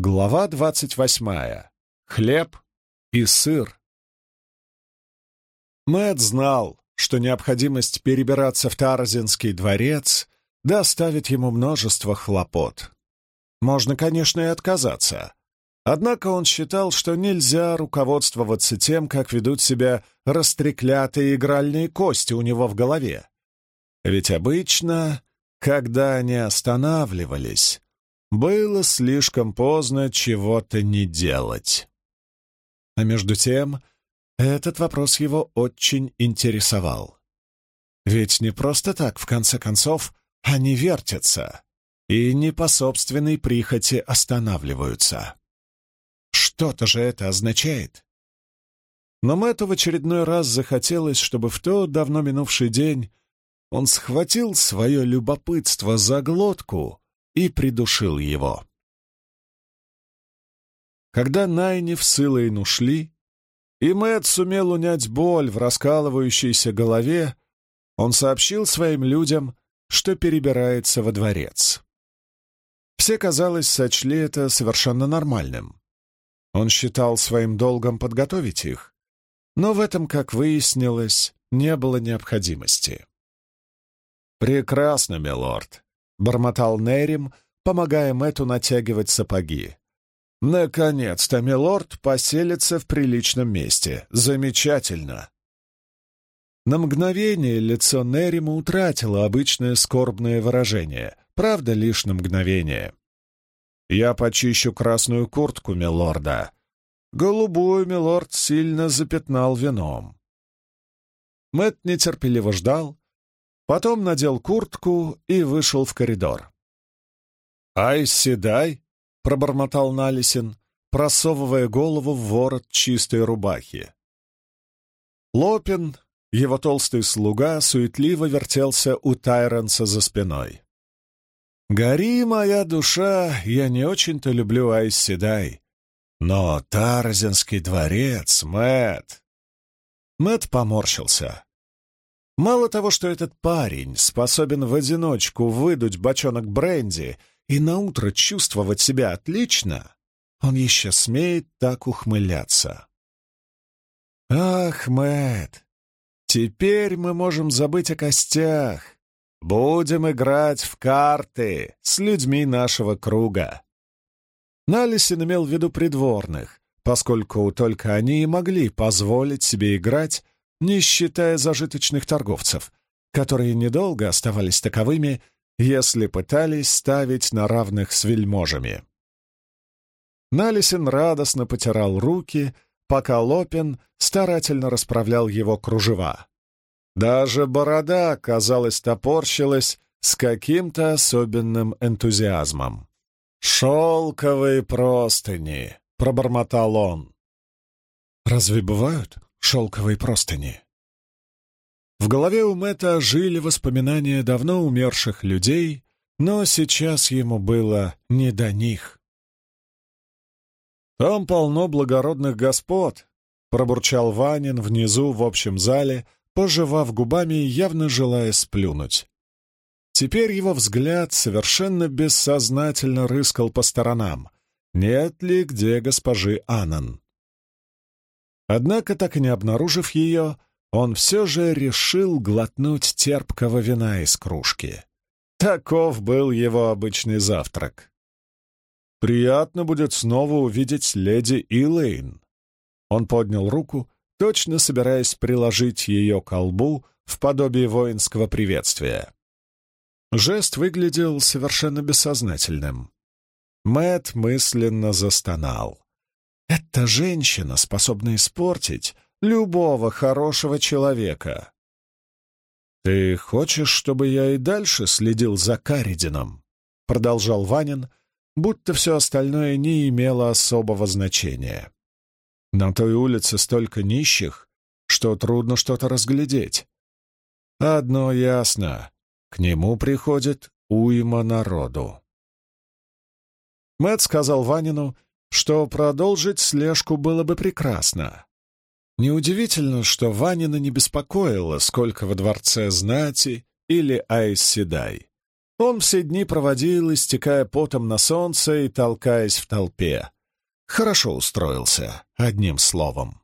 Глава двадцать восьмая. Хлеб и сыр. Мэт знал, что необходимость перебираться в Таразинский дворец доставит ему множество хлопот. Можно, конечно, и отказаться. Однако он считал, что нельзя руководствоваться тем, как ведут себя растреклятые игральные кости у него в голове. Ведь обычно, когда они останавливались, было слишком поздно чего-то не делать. А между тем, этот вопрос его очень интересовал. Ведь не просто так, в конце концов, они вертятся и не по собственной прихоти останавливаются. Что-то же это означает. Но Мэтту в очередной раз захотелось, чтобы в тот давно минувший день он схватил свое любопытство за глотку и придушил его. Когда Найниф с Илэйн ушли, и Мэтт сумел унять боль в раскалывающейся голове, он сообщил своим людям, что перебирается во дворец. Все, казалось, сочли это совершенно нормальным. Он считал своим долгом подготовить их, но в этом, как выяснилось, не было необходимости. «Прекрасно, милорд», — бормотал Нерим, помогая Мэту натягивать сапоги. «Наконец-то милорд поселится в приличном месте. Замечательно!» На мгновение лицо Нерима утратило обычное скорбное выражение, правда, лишь на мгновение. «Я почищу красную куртку милорда. Голубую милорд сильно запятнал вином». Мэт нетерпеливо ждал, потом надел куртку и вышел в коридор. «Ай, седай!» — пробормотал Налисин, просовывая голову в ворот чистой рубахи. Лопин, его толстый слуга, суетливо вертелся у Тайронса за спиной. «Гори, моя душа, я не очень-то люблю Айс Седай, но Тарзинский дворец, Мэт. Мэт поморщился. Мало того, что этот парень способен в одиночку выдуть бочонок бренди и наутро чувствовать себя отлично, он еще смеет так ухмыляться. Ах, Мэтт, теперь мы можем забыть о костях. Будем играть в карты с людьми нашего круга. Налисин имел в виду придворных, поскольку только они и могли позволить себе играть не считая зажиточных торговцев, которые недолго оставались таковыми, если пытались ставить на равных с вельможами. Налисин радостно потирал руки, пока Лопин старательно расправлял его кружева. Даже борода, казалось, топорщилась с каким-то особенным энтузиазмом. «Шелковые простыни!» — пробормотал он. «Разве бывают?» Шелковой простыни. В голове у Мэтта жили воспоминания давно умерших людей, но сейчас ему было не до них. «Там полно благородных господ», — пробурчал Ванин внизу в общем зале, пожевав губами и явно желая сплюнуть. Теперь его взгляд совершенно бессознательно рыскал по сторонам. Нет ли где госпожи Анан? Однако, так и не обнаружив ее, он все же решил глотнуть терпкого вина из кружки. Таков был его обычный завтрак. «Приятно будет снова увидеть леди Илэйн». Он поднял руку, точно собираясь приложить ее к колбу в подобии воинского приветствия. Жест выглядел совершенно бессознательным. Мэт мысленно застонал. Эта женщина способна испортить любого хорошего человека. «Ты хочешь, чтобы я и дальше следил за Каридином?» — продолжал Ванин, будто все остальное не имело особого значения. «На той улице столько нищих, что трудно что-то разглядеть. Одно ясно — к нему приходит уйма народу». Мэт сказал Ванину, что продолжить слежку было бы прекрасно. Неудивительно, что Ванина не беспокоило, сколько во дворце знати или Айс Седай. Он все дни проводил, истекая потом на солнце и толкаясь в толпе. Хорошо устроился, одним словом.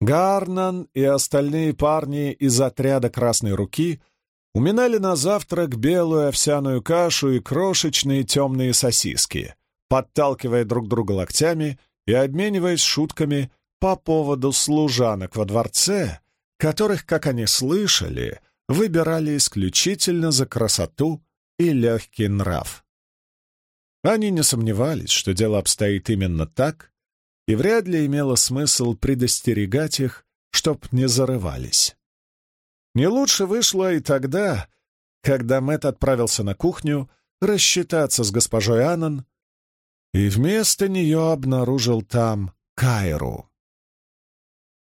Гарнан и остальные парни из отряда «Красной руки» уминали на завтрак белую овсяную кашу и крошечные темные сосиски, подталкивая друг друга локтями и обмениваясь шутками по поводу служанок во дворце, которых, как они слышали, выбирали исключительно за красоту и легкий нрав. Они не сомневались, что дело обстоит именно так, и вряд ли имело смысл предостерегать их, чтоб не зарывались. Не лучше вышло и тогда, когда Мэт отправился на кухню рассчитаться с госпожой Аннон, и вместо нее обнаружил там Кайру.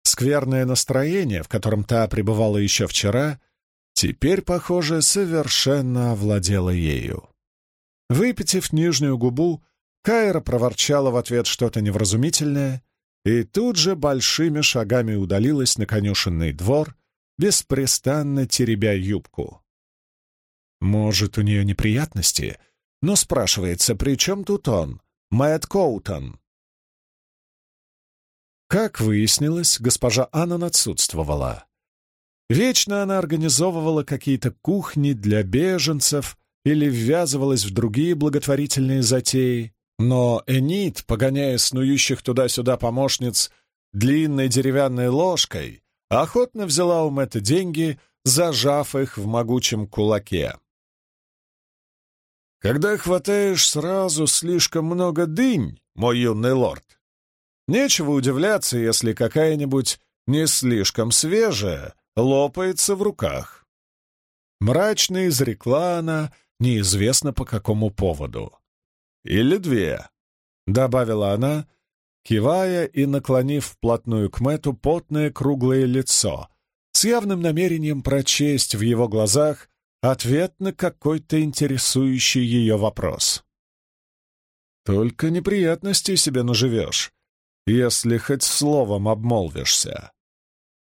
Скверное настроение, в котором та пребывала еще вчера, теперь, похоже, совершенно овладело ею. Выпитив нижнюю губу, Кайра проворчала в ответ что-то невразумительное и тут же большими шагами удалилась на конюшенный двор, беспрестанно теребя юбку. Может, у нее неприятности, но спрашивается, при чем тут он, Мэтт Коутон? Как выяснилось, госпожа Аннан отсутствовала. Вечно она организовывала какие-то кухни для беженцев или ввязывалась в другие благотворительные затеи, но Энит, погоняя снующих туда-сюда помощниц длинной деревянной ложкой, охотно взяла у Мэтта деньги, зажав их в могучем кулаке. «Когда хватаешь сразу слишком много дынь, мой юный лорд, Нечего удивляться, если какая-нибудь не слишком свежая лопается в руках. Мрачно изрекла она, неизвестно по какому поводу. «Или две», — добавила она, кивая и наклонив вплотную к Мэту потное круглое лицо, с явным намерением прочесть в его глазах ответ на какой-то интересующий ее вопрос. «Только неприятностей себе наживешь, если хоть словом обмолвишься.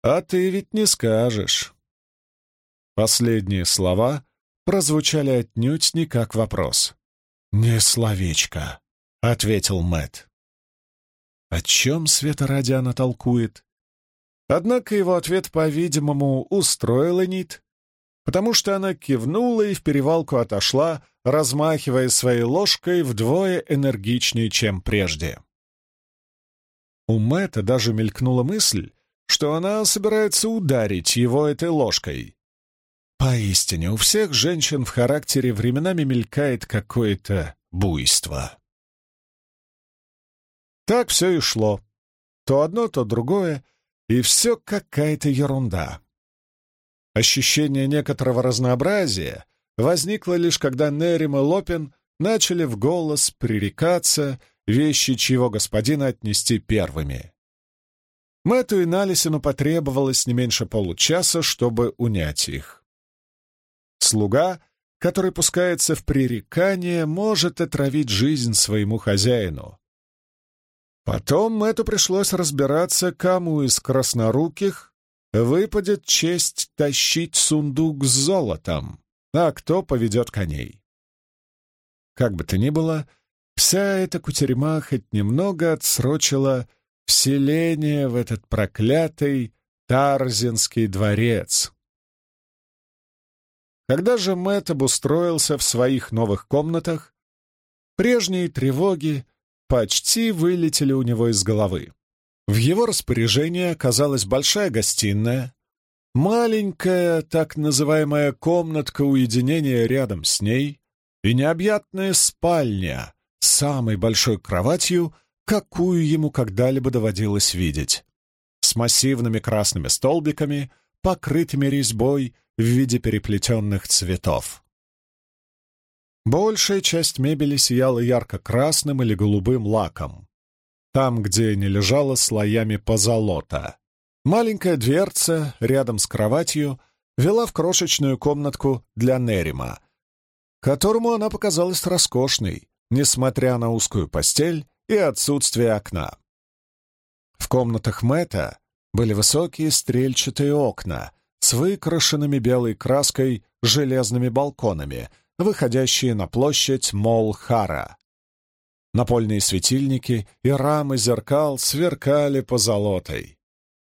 А ты ведь не скажешь. Последние слова прозвучали отнюдь не как вопрос. «Не словечко», — ответил Мэт. О чем Света ради толкует? Однако его ответ, по-видимому, устроил Энит, потому что она кивнула и в перевалку отошла, размахивая своей ложкой вдвое энергичнее, чем прежде. У Мэтта даже мелькнула мысль, что она собирается ударить его этой ложкой. Поистине, у всех женщин в характере временами мелькает какое-то буйство. Так все и шло. То одно, то другое, и все какая-то ерунда. Ощущение некоторого разнообразия возникло лишь когда Нерим и Лопин начали в голос пререкаться вещи чьего господина отнести первыми. Мэтту и Налисину потребовалось не меньше получаса, чтобы унять их. Слуга, который пускается в пререкание, может отравить жизнь своему хозяину. Потом Мэтту пришлось разбираться, кому из красноруких выпадет честь тащить сундук с золотом, а кто поведет коней. Как бы то ни было, Вся эта кутерьма хоть немного отсрочила вселение в этот проклятый Тарзинский дворец. Когда же Мэтт обустроился в своих новых комнатах, прежние тревоги почти вылетели у него из головы. В его распоряжении оказалась большая гостиная, маленькая так называемая комнатка уединения рядом с ней и необъятная спальня, самой большой кроватью, какую ему когда-либо доводилось видеть, с массивными красными столбиками, покрытыми резьбой в виде переплетенных цветов. Большая часть мебели сияла ярко-красным или голубым лаком. Там, где не лежала слоями позолота. Маленькая дверца рядом с кроватью вела в крошечную комнатку для Нерима, которому она показалась роскошной, несмотря на узкую постель и отсутствие окна. В комнатах Мэтта были высокие стрельчатые окна, с выкрашенными белой краской железными балконами, выходящие на площадь Молхара. Напольные светильники и рамы зеркал сверкали позолотой.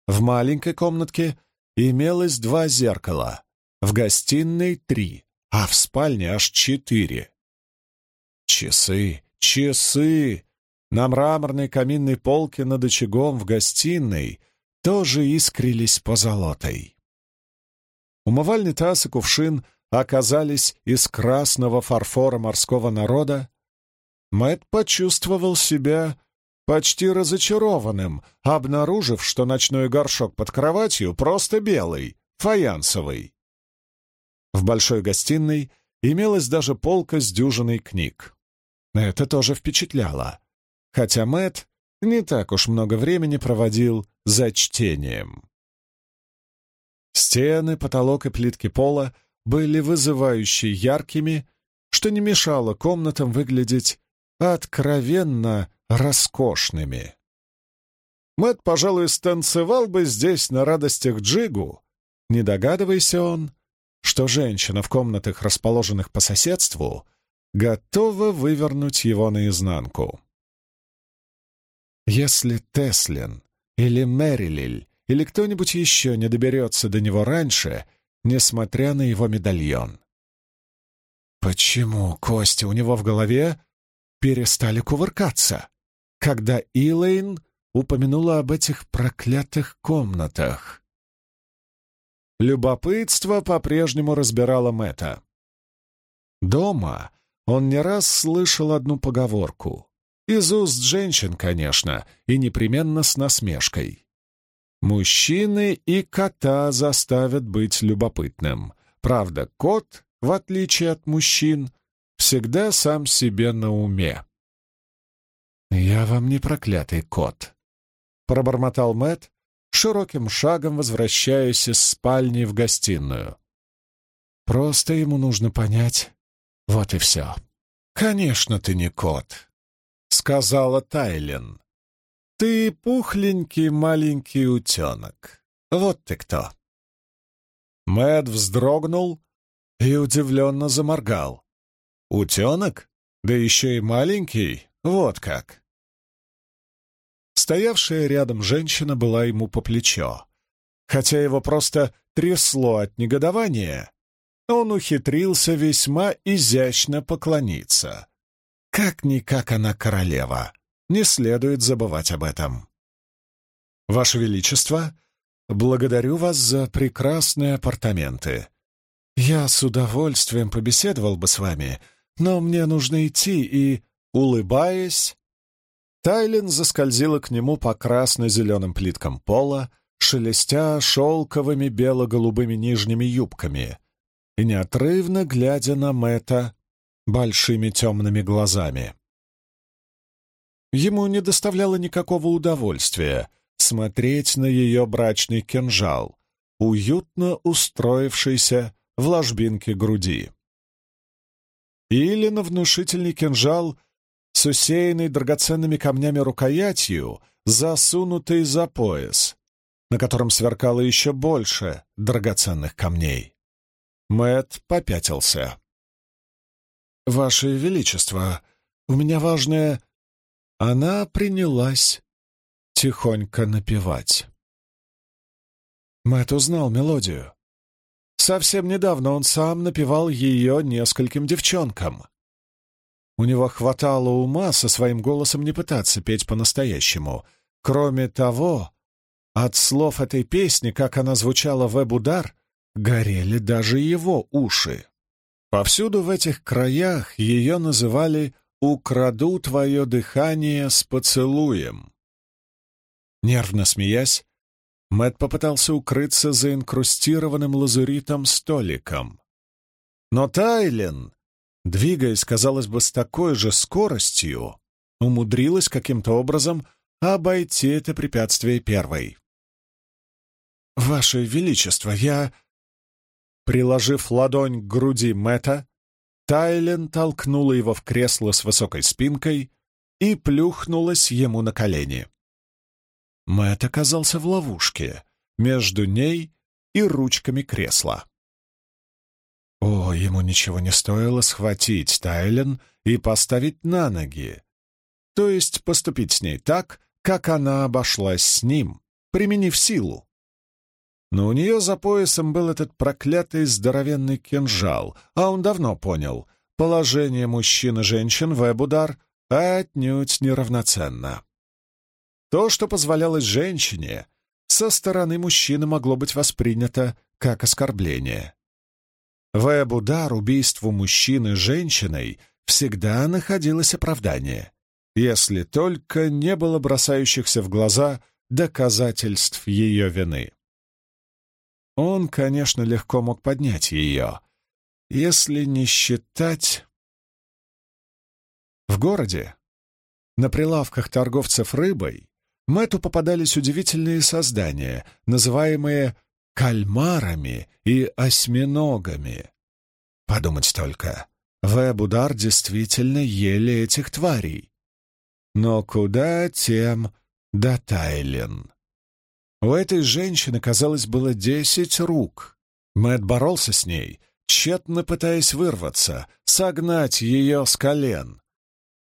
В маленькой комнатке имелось два зеркала, в гостиной — три, а в спальне аж четыре. Часы, часы! На мраморной каминной полке над очагом в гостиной тоже искрились позолотой. Умывальный таз и кувшин оказались из красного фарфора морского народа, Мэт почувствовал себя почти разочарованным, обнаружив, что ночной горшок под кроватью просто белый, фаянсовый. В большой гостиной имелась даже полка с дюжиной книг. Это тоже впечатляло, хотя Мэт не так уж много времени проводил за чтением. Стены, потолок и плитки пола были вызывающе яркими, что не мешало комнатам выглядеть откровенно роскошными. Мэт, пожалуй, станцевал бы здесь на радостях Джигу, не догадывайся он, что женщина в комнатах, расположенных по соседству, готова вывернуть его наизнанку. Если Теслин или Мэрилиль или кто-нибудь еще не доберется до него раньше, несмотря на его медальон. Почему кости у него в голове перестали кувыркаться, когда Илэйн упомянула об этих проклятых комнатах? Любопытство по-прежнему разбирало Мэтта. Дома он не раз слышал одну поговорку. Из уст женщин, конечно, и непременно с насмешкой. Мужчины и кота заставят быть любопытным. Правда, кот, в отличие от мужчин, всегда сам себе на уме. «Я вам не проклятый кот», — пробормотал Мэт, широким шагом возвращаясь из спальни в гостиную. «Просто ему нужно понять. Вот и все». «Конечно, ты не кот», — сказала Тайлен. «Ты пухленький маленький утенок. Вот ты кто». Мэт вздрогнул и удивленно заморгал. «Утенок? Да еще и маленький? Вот как!» Стоявшая рядом женщина была ему по плечо. Хотя его просто трясло от негодования, он ухитрился весьма изящно поклониться. Как-никак она королева, не следует забывать об этом. «Ваше Величество, благодарю вас за прекрасные апартаменты. Я с удовольствием побеседовал бы с вами, но мне нужно идти и...» Улыбаясь, Тайлин заскользила к нему по красно-зеленым плиткам пола, шелестя шелковыми бело-голубыми нижними юбками и неотрывно глядя на Мэта большими темными глазами. Ему не доставляло никакого удовольствия смотреть на ее брачный кинжал, уютно устроившийся в ложбинке груди. Или на внушительный кинжал — с усеянной драгоценными камнями рукоятью, засунутой за пояс, на котором сверкало еще больше драгоценных камней. Мэт попятился. «Ваше Величество, у меня важное...» Она принялась тихонько напевать. Мэт узнал мелодию. Совсем недавно он сам напевал ее нескольким девчонкам. У него хватало ума со своим голосом не пытаться петь по-настоящему. Кроме того, от слов этой песни, как она звучала в Эбудар, горели даже его уши. Повсюду в этих краях ее называли «Украду твое дыхание с поцелуем». Нервно смеясь, Мэт попытался укрыться за инкрустированным лазуритом столиком. Но Тайлен двигаясь, казалось бы, с такой же скоростью, умудрилась каким-то образом обойти это препятствие первой. «Ваше Величество, я...» Приложив ладонь к груди Мэтта, Тайлен толкнула его в кресло с высокой спинкой и плюхнулась ему на колени. Мэтт оказался в ловушке между ней и ручками кресла. О, ему ничего не стоило схватить Тайлен и поставить на ноги, то есть поступить с ней так, как она обошлась с ним, применив силу. Но у нее за поясом был этот проклятый здоровенный кинжал, а он давно понял, положение мужчин и женщин в Эбудар отнюдь неравноценно. То, что позволялось женщине, со стороны мужчины могло быть воспринято как оскорбление. В Эбудар убийству мужчины женщиной всегда находилось оправдание, если только не было бросающихся в глаза доказательств ее вины. Он, конечно, легко мог поднять ее, если не считать... В городе, на прилавках торговцев рыбой, Мэту попадались удивительные создания, называемые кальмарами и осьминогами. Подумать только, Вебудар действительно ели этих тварей. Но куда тем до Тайлен? У этой женщины, казалось, было десять рук. Мэт боролся с ней, тщетно пытаясь вырваться, согнать ее с колен.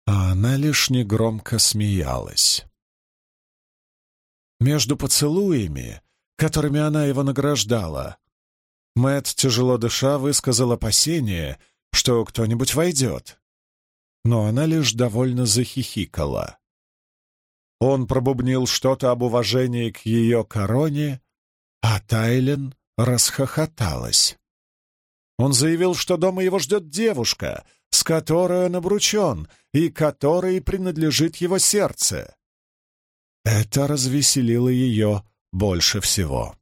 А она лишь негромко смеялась. Между поцелуями, которыми она его награждала, Мэт, тяжело дыша, высказал опасение, что кто-нибудь войдет. Но она лишь довольно захихикала. Он пробубнил что-то об уважении к ее короне, а Тайлен расхохоталась. Он заявил, что дома его ждет девушка, с которой он обручен и которой принадлежит его сердце. Это развеселило ее больше всего.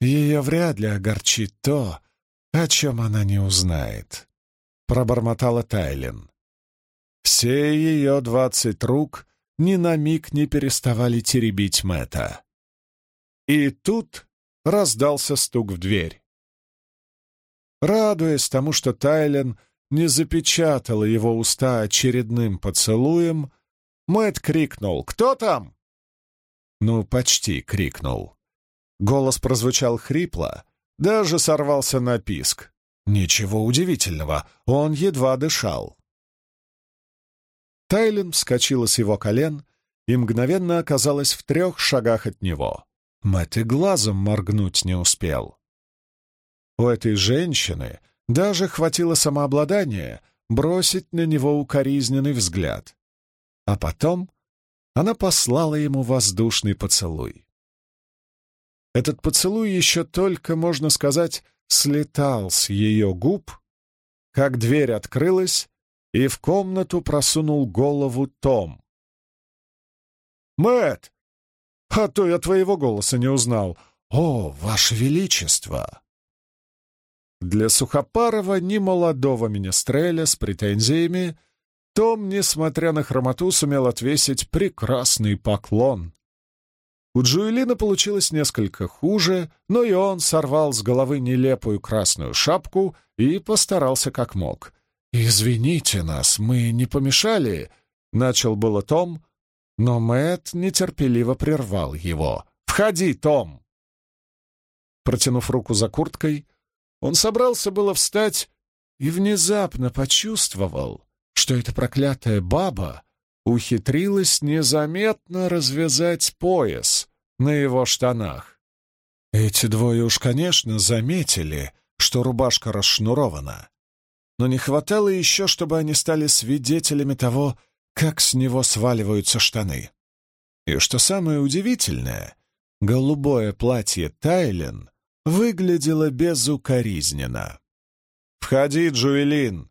Ее вряд ли огорчит то, о чем она не узнает, — пробормотала Тайлен. Все ее двадцать рук ни на миг не переставали теребить Мэтта. И тут раздался стук в дверь. Радуясь тому, что Тайлен не запечатала его уста очередным поцелуем, Мэтт крикнул «Кто там?» Ну, почти крикнул. Голос прозвучал хрипло, даже сорвался на писк. Ничего удивительного, он едва дышал. Тайлин вскочила с его колен и мгновенно оказалась в трех шагах от него. Мэтт и глазом моргнуть не успел. У этой женщины даже хватило самообладания бросить на него укоризненный взгляд. А потом она послала ему воздушный поцелуй. Этот поцелуй еще только, можно сказать, слетал с ее губ, как дверь открылась, и в комнату просунул голову Том. Мэт, А то я твоего голоса не узнал. О, Ваше Величество!» Для Сухопарова, немолодого министреля с претензиями, том, несмотря на хромоту, сумел отвесить прекрасный поклон. У Джуэлина получилось несколько хуже, но и он сорвал с головы нелепую красную шапку и постарался как мог. «Извините нас, мы не помешали», — начал было Том, но Мэт нетерпеливо прервал его. «Входи, Том!» Протянув руку за курткой, он собрался было встать и внезапно почувствовал, что эта проклятая баба ухитрилась незаметно развязать пояс на его штанах. Эти двое уж, конечно, заметили, что рубашка расшнурована, но не хватало еще, чтобы они стали свидетелями того, как с него сваливаются штаны. И что самое удивительное, голубое платье Тайлен выглядело безукоризненно. «Входи, Джуэлин!»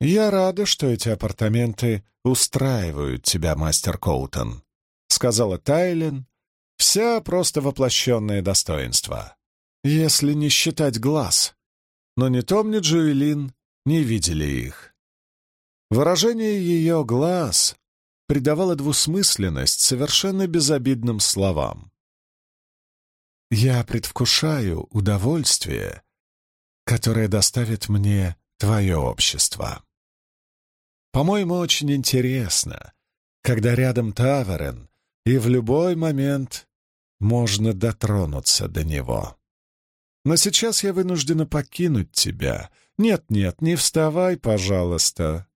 «Я рада, что эти апартаменты устраивают тебя, мастер Коутон», — сказала Тайлен, вся просто воплощенное достоинство. «Если не считать глаз, но ни Том, ни Джуэлин не видели их. Выражение ее глаз придавало двусмысленность совершенно безобидным словам. «Я предвкушаю удовольствие, которое доставит мне твое общество. По-моему, очень интересно, когда рядом Таверен, и в любой момент можно дотронуться до него. Но сейчас я вынуждена покинуть тебя. Нет-нет, не вставай, пожалуйста.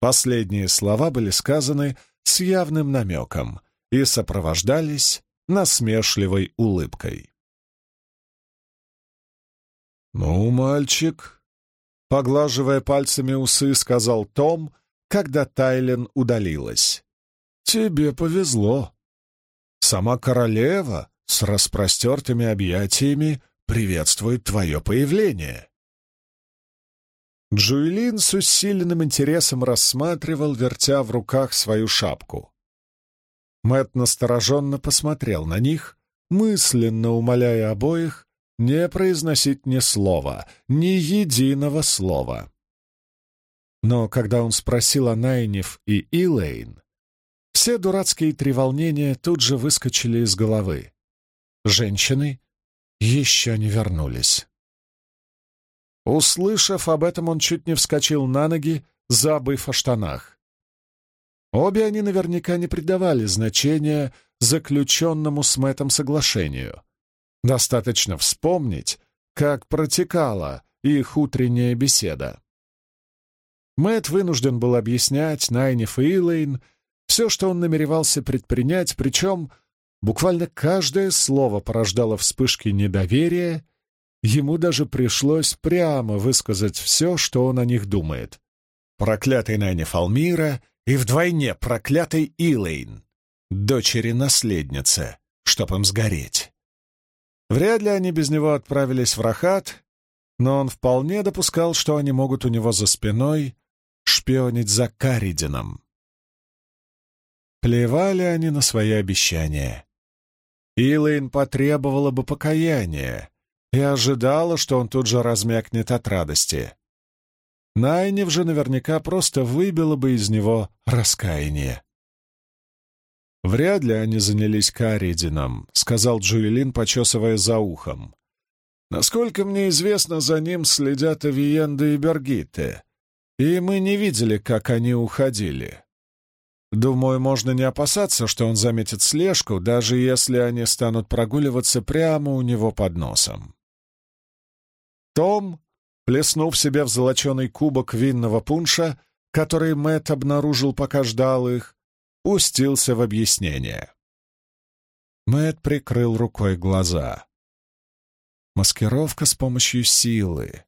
Последние слова были сказаны с явным намеком и сопровождались насмешливой улыбкой. «Ну, мальчик», — поглаживая пальцами усы, сказал Том, когда Тайлен удалилась. «Тебе повезло. Сама королева с распростертыми объятиями приветствует твое появление». Джуэлин с усиленным интересом рассматривал, вертя в руках свою шапку. Мэт настороженно посмотрел на них, мысленно умоляя обоих не произносить ни слова, ни единого слова. Но когда он спросил о Найнев и Илэйн, все дурацкие треволнения тут же выскочили из головы. Женщины еще не вернулись. Услышав об этом, он чуть не вскочил на ноги, забыв о штанах. Обе они наверняка не придавали значения заключенному с Мэттом соглашению. Достаточно вспомнить, как протекала их утренняя беседа. Мэтт вынужден был объяснять Найниф и Илэйн все, что он намеревался предпринять, причем буквально каждое слово порождало вспышки недоверия Ему даже пришлось прямо высказать все, что он о них думает. Проклятый Найне Фалмира и вдвойне проклятый Илэйн, дочери-наследницы, чтоб им сгореть. Вряд ли они без него отправились в Рахат, но он вполне допускал, что они могут у него за спиной шпионить за Каридином. Плевали они на свои обещания. Илэйн потребовала бы покаяния, и ожидала, что он тут же размякнет от радости. Найнев же наверняка просто выбила бы из него раскаяние. «Вряд ли они занялись Каридином», — сказал Джуэлин, почесывая за ухом. «Насколько мне известно, за ним следят Авиенда и Бергиты, и мы не видели, как они уходили. Думаю, можно не опасаться, что он заметит слежку, даже если они станут прогуливаться прямо у него под носом». Том, плеснув себе в золоченый кубок винного пунша, который Мэт обнаружил, пока ждал их, пустился в объяснение. Мэт прикрыл рукой глаза. Маскировка с помощью силы.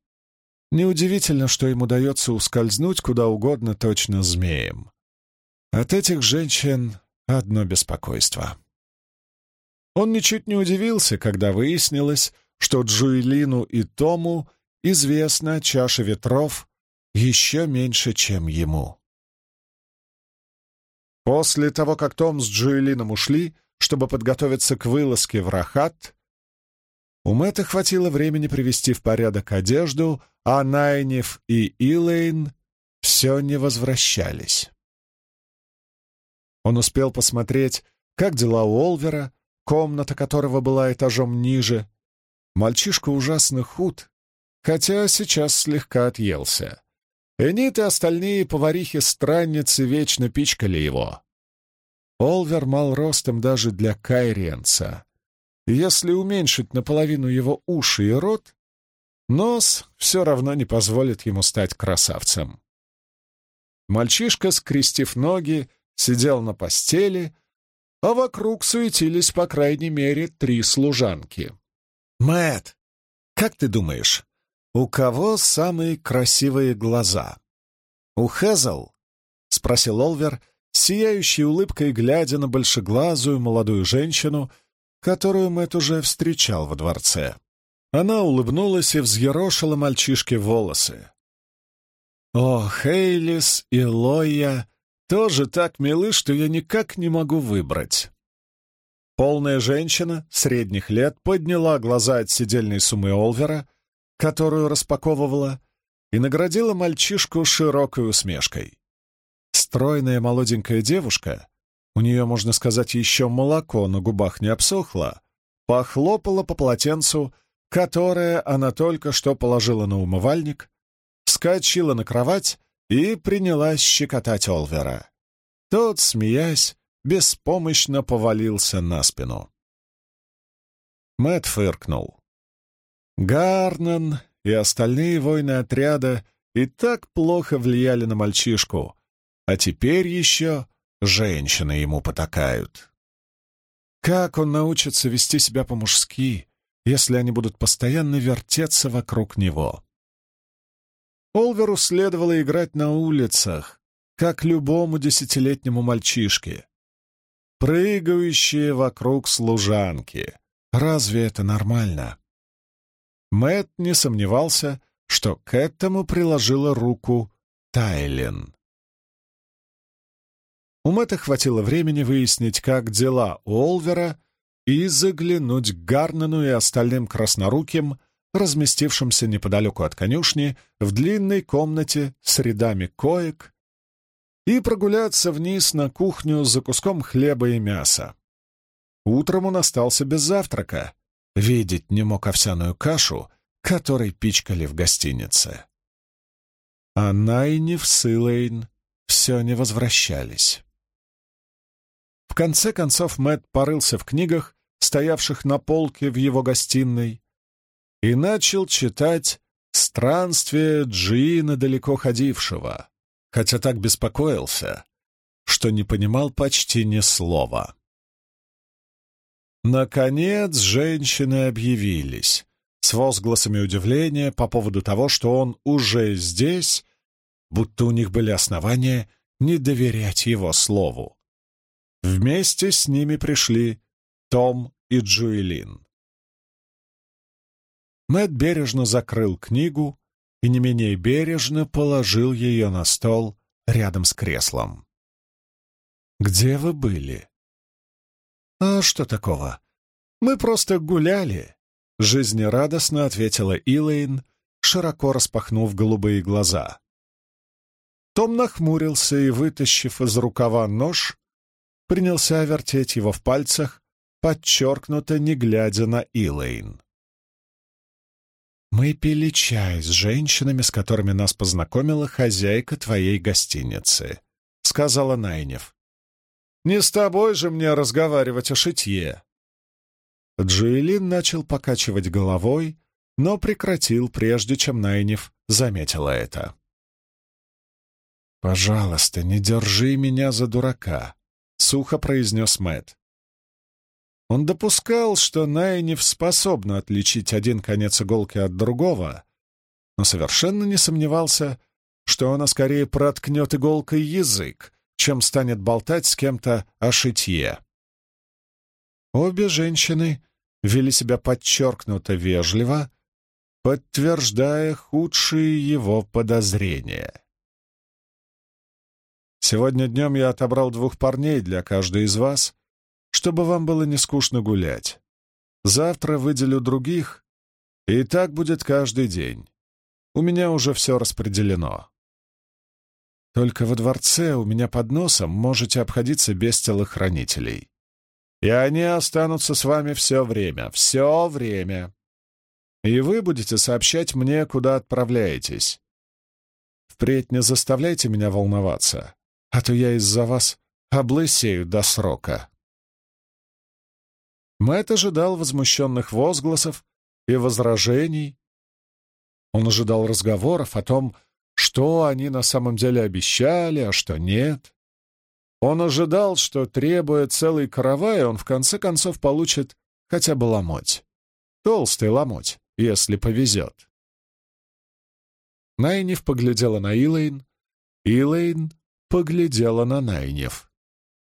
Неудивительно, что им удается ускользнуть куда угодно точно змеем. От этих женщин одно беспокойство. Он ничуть не удивился, когда выяснилось, что Джуэлину и Тому известна чаша ветров еще меньше, чем ему. После того, как Том с Джуэлином ушли, чтобы подготовиться к вылазке в Рахат, у Мэтта хватило времени привести в порядок одежду, а Найниф и Илэйн все не возвращались. Он успел посмотреть, как дела у Олвера, комната которого была этажом ниже, Мальчишка ужасно худ, хотя сейчас слегка отъелся. Энит и остальные поварихи-странницы вечно пичкали его. Олвер мал ростом даже для кайренца. Если уменьшить наполовину его уши и рот, нос все равно не позволит ему стать красавцем. Мальчишка, скрестив ноги, сидел на постели, а вокруг суетились по крайней мере три служанки. Мэт, как ты думаешь, у кого самые красивые глаза? У Хезл? спросил Олвер, сияющей улыбкой глядя на большеглазую молодую женщину, которую Мэт уже встречал во дворце. Она улыбнулась и взъерошила мальчишке волосы. «О, Хейлис и Лоя тоже так милы, что я никак не могу выбрать. Полная женщина, средних лет, подняла глаза от сидельной суммы Олвера, которую распаковывала, и наградила мальчишку широкой усмешкой. Стройная молоденькая девушка, у нее, можно сказать, еще молоко на губах не обсохло, похлопала по полотенцу, которое она только что положила на умывальник, вскочила на кровать и принялась щекотать Олвера. Тот, смеясь, беспомощно повалился на спину. Мэт фыркнул. Гарнан и остальные воины отряда и так плохо влияли на мальчишку, а теперь еще женщины ему потакают. Как он научится вести себя по-мужски, если они будут постоянно вертеться вокруг него? Олверу следовало играть на улицах, как любому десятилетнему мальчишке. Прыгающие вокруг служанки. Разве это нормально? Мэт не сомневался, что к этому приложила руку Тайлен. У Мэтта хватило времени выяснить, как дела у Олвера, и заглянуть к Гарнену и остальным красноруким, разместившимся неподалеку от конюшни, в длинной комнате с рядами коек, и прогуляться вниз на кухню за куском хлеба и мяса. Утром он остался без завтрака, видеть не мог овсяную кашу, которой пичкали в гостинице. А Найниф с Илэйн все не возвращались. В конце концов Мэтт порылся в книгах, стоявших на полке в его гостиной, и начал читать «Странствие Джиина далеко ходившего», хотя так беспокоился, что не понимал почти ни слова. Наконец женщины объявились с возгласами удивления по поводу того, что он уже здесь, будто у них были основания не доверять его слову. Вместе с ними пришли Том и Джуэлин. Мэтт бережно закрыл книгу и не менее бережно положил ее на стол рядом с креслом. «Где вы были?» «А что такого? Мы просто гуляли», — жизнерадостно ответила Илэйн, широко распахнув голубые глаза. Том нахмурился и, вытащив из рукава нож, принялся вертеть его в пальцах, подчеркнуто не глядя на Илэйн. «Мы пили чай с женщинами, с которыми нас познакомила хозяйка твоей гостиницы», — сказала Найнев. Не с тобой же мне разговаривать о шитье!» Джуэлин начал покачивать головой, но прекратил, прежде чем Найнев заметила это. «Пожалуйста, не держи меня за дурака», — сухо произнес Мэт. Он допускал, что Найнев способна отличить один конец иголки от другого, но совершенно не сомневался, что она скорее проткнет иголкой язык, чем станет болтать с кем-то о шитье. Обе женщины вели себя подчеркнуто вежливо, подтверждая худшие его подозрения. «Сегодня днем я отобрал двух парней для каждой из вас, чтобы вам было не скучно гулять. Завтра выделю других, и так будет каждый день. У меня уже все распределено. Только во дворце у меня под носом можете обходиться без телохранителей. И они останутся с вами все время, все время. И вы будете сообщать мне, куда отправляетесь. Впредь не заставляйте меня волноваться, а то я из-за вас облысею до срока. Мэтт ожидал возмущенных возгласов и возражений. Он ожидал разговоров о том, что они на самом деле обещали, а что нет. Он ожидал, что, требуя целый каравай, он в конце концов получит хотя бы ломоть. Толстый ломоть, если повезет. Найнев поглядела на Илэйн, Илэйн поглядела на Найнев.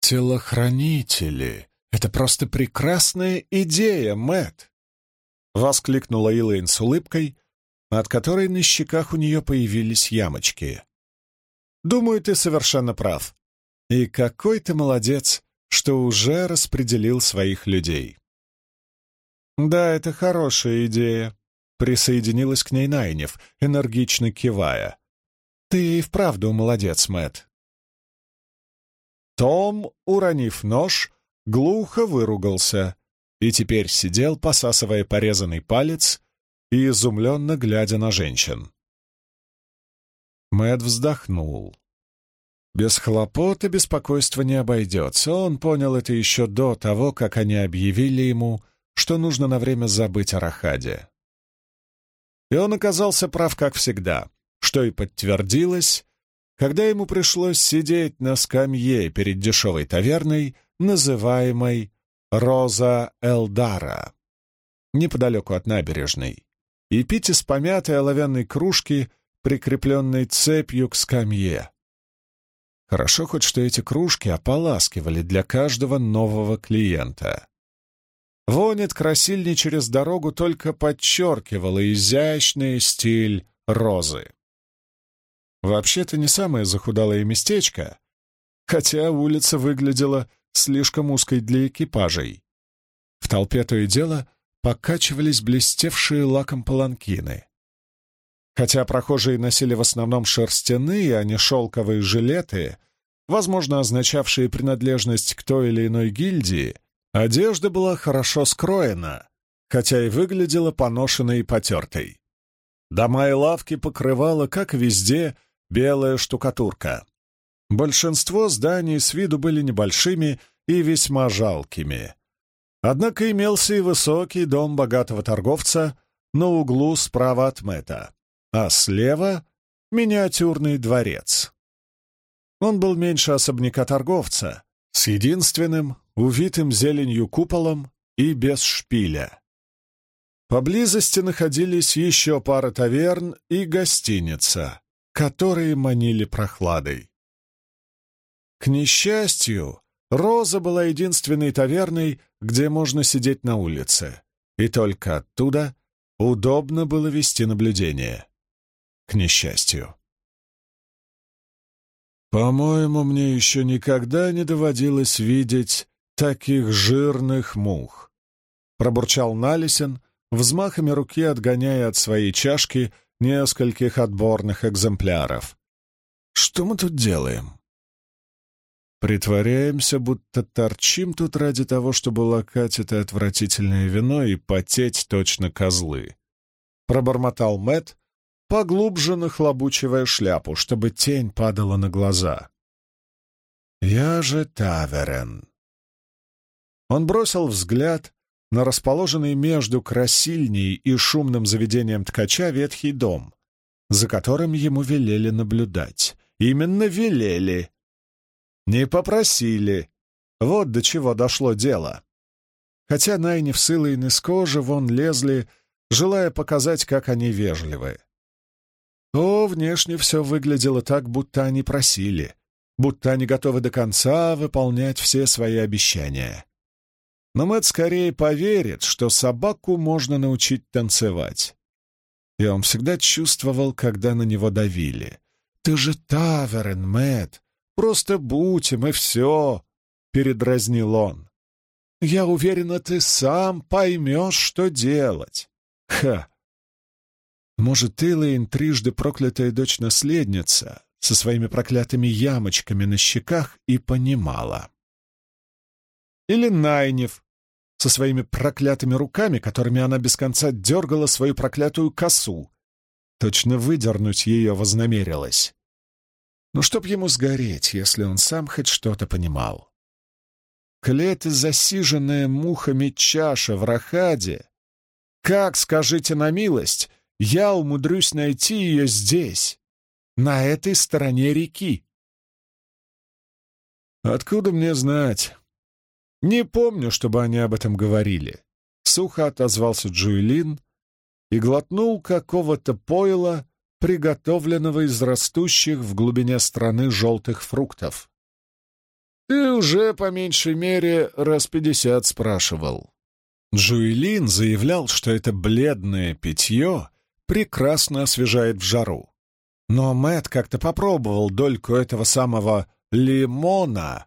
«Телохранители! Это просто прекрасная идея, Мэт! воскликнула Илэйн с улыбкой, от которой на щеках у нее появились ямочки. «Думаю, ты совершенно прав. И какой ты молодец, что уже распределил своих людей». «Да, это хорошая идея», — присоединилась к ней Найнев, энергично кивая. «Ты и вправду молодец, Мэт. Том, уронив нож, глухо выругался и теперь сидел, посасывая порезанный палец и изумленно глядя на женщин. Мэт вздохнул. Без хлопот и беспокойства не обойдется. Он понял это еще до того, как они объявили ему, что нужно на время забыть о Рахаде. И он оказался прав, как всегда, что и подтвердилось, когда ему пришлось сидеть на скамье перед дешевой таверной, называемой «Роза Элдара», неподалеку от набережной, и пить из помятой оловянной кружки, прикрепленной цепью к скамье. Хорошо хоть, что эти кружки ополаскивали для каждого нового клиента. Вонет красильни через дорогу только подчеркивала изящный стиль розы. Вообще-то не самое захудалое местечко, хотя улица выглядела слишком узкой для экипажей. В толпе то и дело покачивались блестевшие лаком паланкины. Хотя прохожие носили в основном шерстяные, а не шелковые жилеты, возможно, означавшие принадлежность к той или иной гильдии, одежда была хорошо скроена, хотя и выглядела поношенной и потертой. Дома и лавки покрывала, как везде, белая штукатурка. Большинство зданий с виду были небольшими и весьма жалкими. Однако имелся и высокий дом богатого торговца на углу справа от Мэта а слева — миниатюрный дворец. Он был меньше особняка торговца, с единственным, увитым зеленью куполом и без шпиля. Поблизости находились еще пара таверн и гостиница, которые манили прохладой. К несчастью, Роза была единственной таверной, где можно сидеть на улице, и только оттуда удобно было вести наблюдение к несчастью. «По-моему, мне еще никогда не доводилось видеть таких жирных мух», — пробурчал Налисен, взмахами руки отгоняя от своей чашки нескольких отборных экземпляров. «Что мы тут делаем?» «Притворяемся, будто торчим тут ради того, чтобы лакать это отвратительное вино и потеть точно козлы», — пробормотал Мэт, поглубже нахлобучивая шляпу, чтобы тень падала на глаза. «Я же Таверен». Он бросил взгляд на расположенный между красильней и шумным заведением ткача ветхий дом, за которым ему велели наблюдать. Именно велели. Не попросили. Вот до чего дошло дело. Хотя Найниф с Илой из кожи вон лезли, желая показать, как они вежливы то внешне все выглядело так, будто они просили, будто они готовы до конца выполнять все свои обещания. Но Мэтт скорее поверит, что собаку можно научить танцевать. И он всегда чувствовал, когда на него давили. «Ты же Таверен, Мэтт! Просто будь им, и все!» — передразнил он. «Я уверена, ты сам поймешь, что делать». «Ха! Может, Эйлэйн, трижды проклятая дочь-наследница, со своими проклятыми ямочками на щеках, и понимала. Или Найнев, со своими проклятыми руками, которыми она без конца дергала свою проклятую косу. Точно выдернуть ее вознамерилась. Но чтоб ему сгореть, если он сам хоть что-то понимал. Клеть, засиженная мухами чаша в рахаде. Как, скажите на милость, я умудрюсь найти ее здесь, на этой стороне реки. Откуда мне знать? Не помню, чтобы они об этом говорили. Сухо отозвался Джуэлин и глотнул какого-то пойла, приготовленного из растущих в глубине страны желтых фруктов. «Ты уже, по меньшей мере, раз пятьдесят спрашивал». Джуэлин заявлял, что это бледное питье прекрасно освежает в жару. Но Мэт как-то попробовал дольку этого самого лимона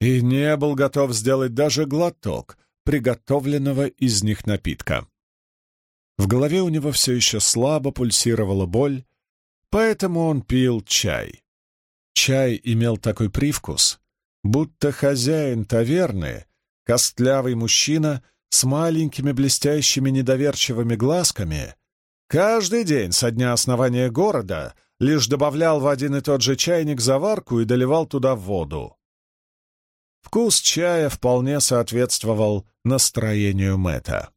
и не был готов сделать даже глоток приготовленного из них напитка. В голове у него все еще слабо пульсировала боль, поэтому он пил чай. Чай имел такой привкус, будто хозяин таверны, костлявый мужчина с маленькими блестящими недоверчивыми глазками, Каждый день со дня основания города лишь добавлял в один и тот же чайник заварку и доливал туда воду. Вкус чая вполне соответствовал настроению Мэтта.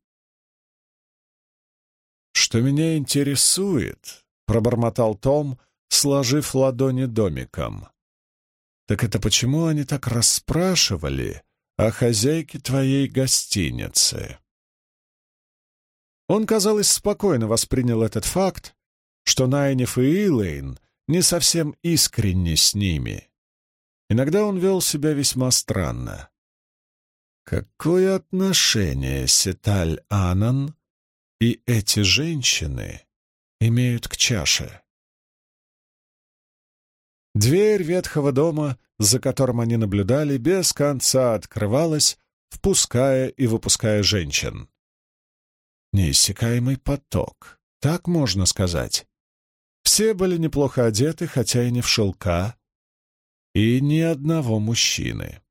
«Что меня интересует», — пробормотал Том, сложив ладони домиком, — «так это почему они так расспрашивали о хозяйке твоей гостиницы?» Он, казалось, спокойно воспринял этот факт, что Найниф и Илэйн не совсем искренни с ними. Иногда он вел себя весьма странно. Какое отношение Сеталь Анан и эти женщины имеют к чаше? Дверь ветхого дома, за которым они наблюдали, без конца открывалась, впуская и выпуская женщин. Неиссякаемый поток, так можно сказать. Все были неплохо одеты, хотя и не в шелка, и ни одного мужчины.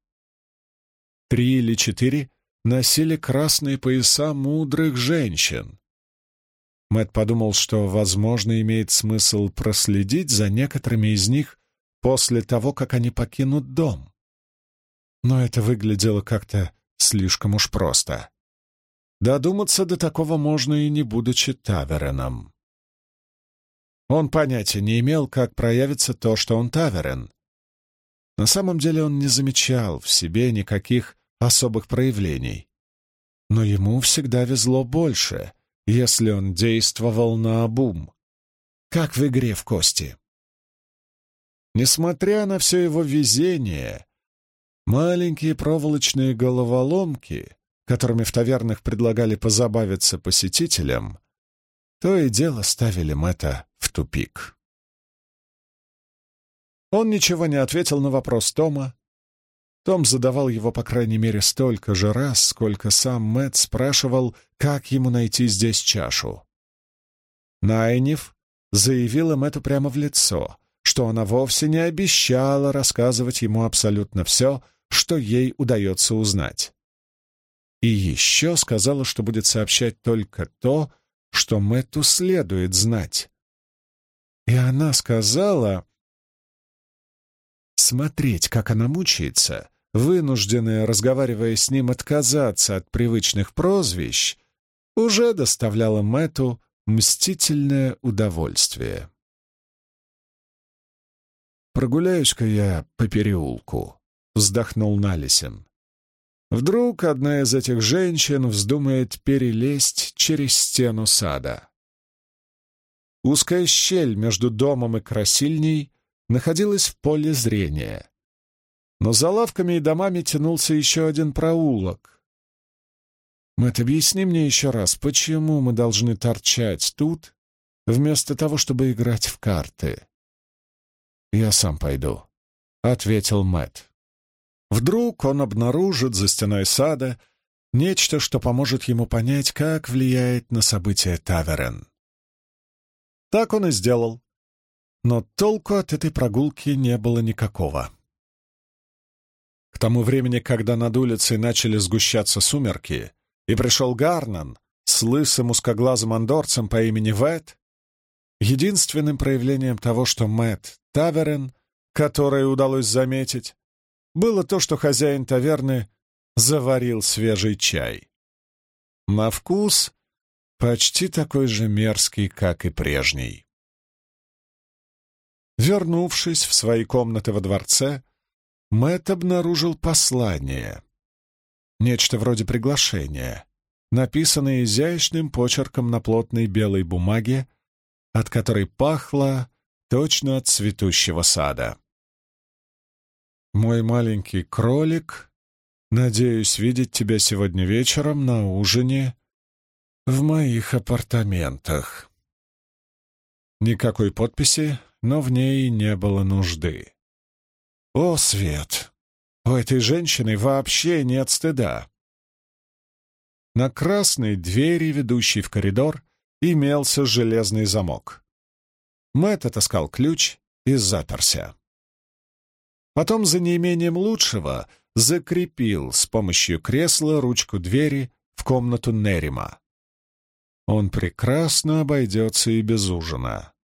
Три или четыре носили красные пояса мудрых женщин. Мэт подумал, что, возможно, имеет смысл проследить за некоторыми из них после того, как они покинут дом. Но это выглядело как-то слишком уж просто. Додуматься до такого можно и не будучи тавереном. Он понятия не имел, как проявится то, что он таверен. На самом деле он не замечал в себе никаких особых проявлений. Но ему всегда везло больше, если он действовал на обум, как в игре в кости. Несмотря на все его везение, маленькие проволочные головоломки которыми в тавернах предлагали позабавиться посетителям, то и дело ставили Мэтта в тупик. Он ничего не ответил на вопрос Тома. Том задавал его, по крайней мере, столько же раз, сколько сам Мэтт спрашивал, как ему найти здесь чашу. Найниф заявила Мэтту прямо в лицо, что она вовсе не обещала рассказывать ему абсолютно все, что ей удается узнать. И еще сказала, что будет сообщать только то, что Мэтту следует знать. И она сказала... Смотреть, как она мучается, вынужденная, разговаривая с ним, отказаться от привычных прозвищ, уже доставляло Мэтту мстительное удовольствие. «Прогуляюсь-ка я по переулку», — вздохнул Налисен. Вдруг одна из этих женщин вздумает перелезть через стену сада. Узкая щель между домом и красильней находилась в поле зрения. Но за лавками и домами тянулся еще один проулок. Мэтт, объясни мне еще раз, почему мы должны торчать тут, вместо того, чтобы играть в карты? «Я сам пойду», — ответил Мэтт. Вдруг он обнаружит за стеной сада нечто, что поможет ему понять, как влияет на события Таверен. Так он и сделал. Но толку от этой прогулки не было никакого. К тому времени, когда над улицей начали сгущаться сумерки, и пришел Гарнан с лысым узкоглазым андорцем по имени Вэт, единственным проявлением того, что Мэтт Таверен, которое удалось заметить, было то, что хозяин таверны заварил свежий чай. На вкус почти такой же мерзкий, как и прежний. Вернувшись в свои комнаты во дворце, Мэтт обнаружил послание. Нечто вроде приглашения, написанное изящным почерком на плотной белой бумаге, от которой пахло точно от цветущего сада. Мой маленький кролик, надеюсь видеть тебя сегодня вечером на ужине в моих апартаментах. Никакой подписи, но в ней не было нужды. О, Свет! У этой женщины вообще нет стыда. На красной двери, ведущей в коридор, имелся железный замок. Мэтт отыскал ключ и заперся. Потом, за неимением лучшего, закрепил с помощью кресла ручку двери в комнату Нерима. Он прекрасно обойдется и без ужина.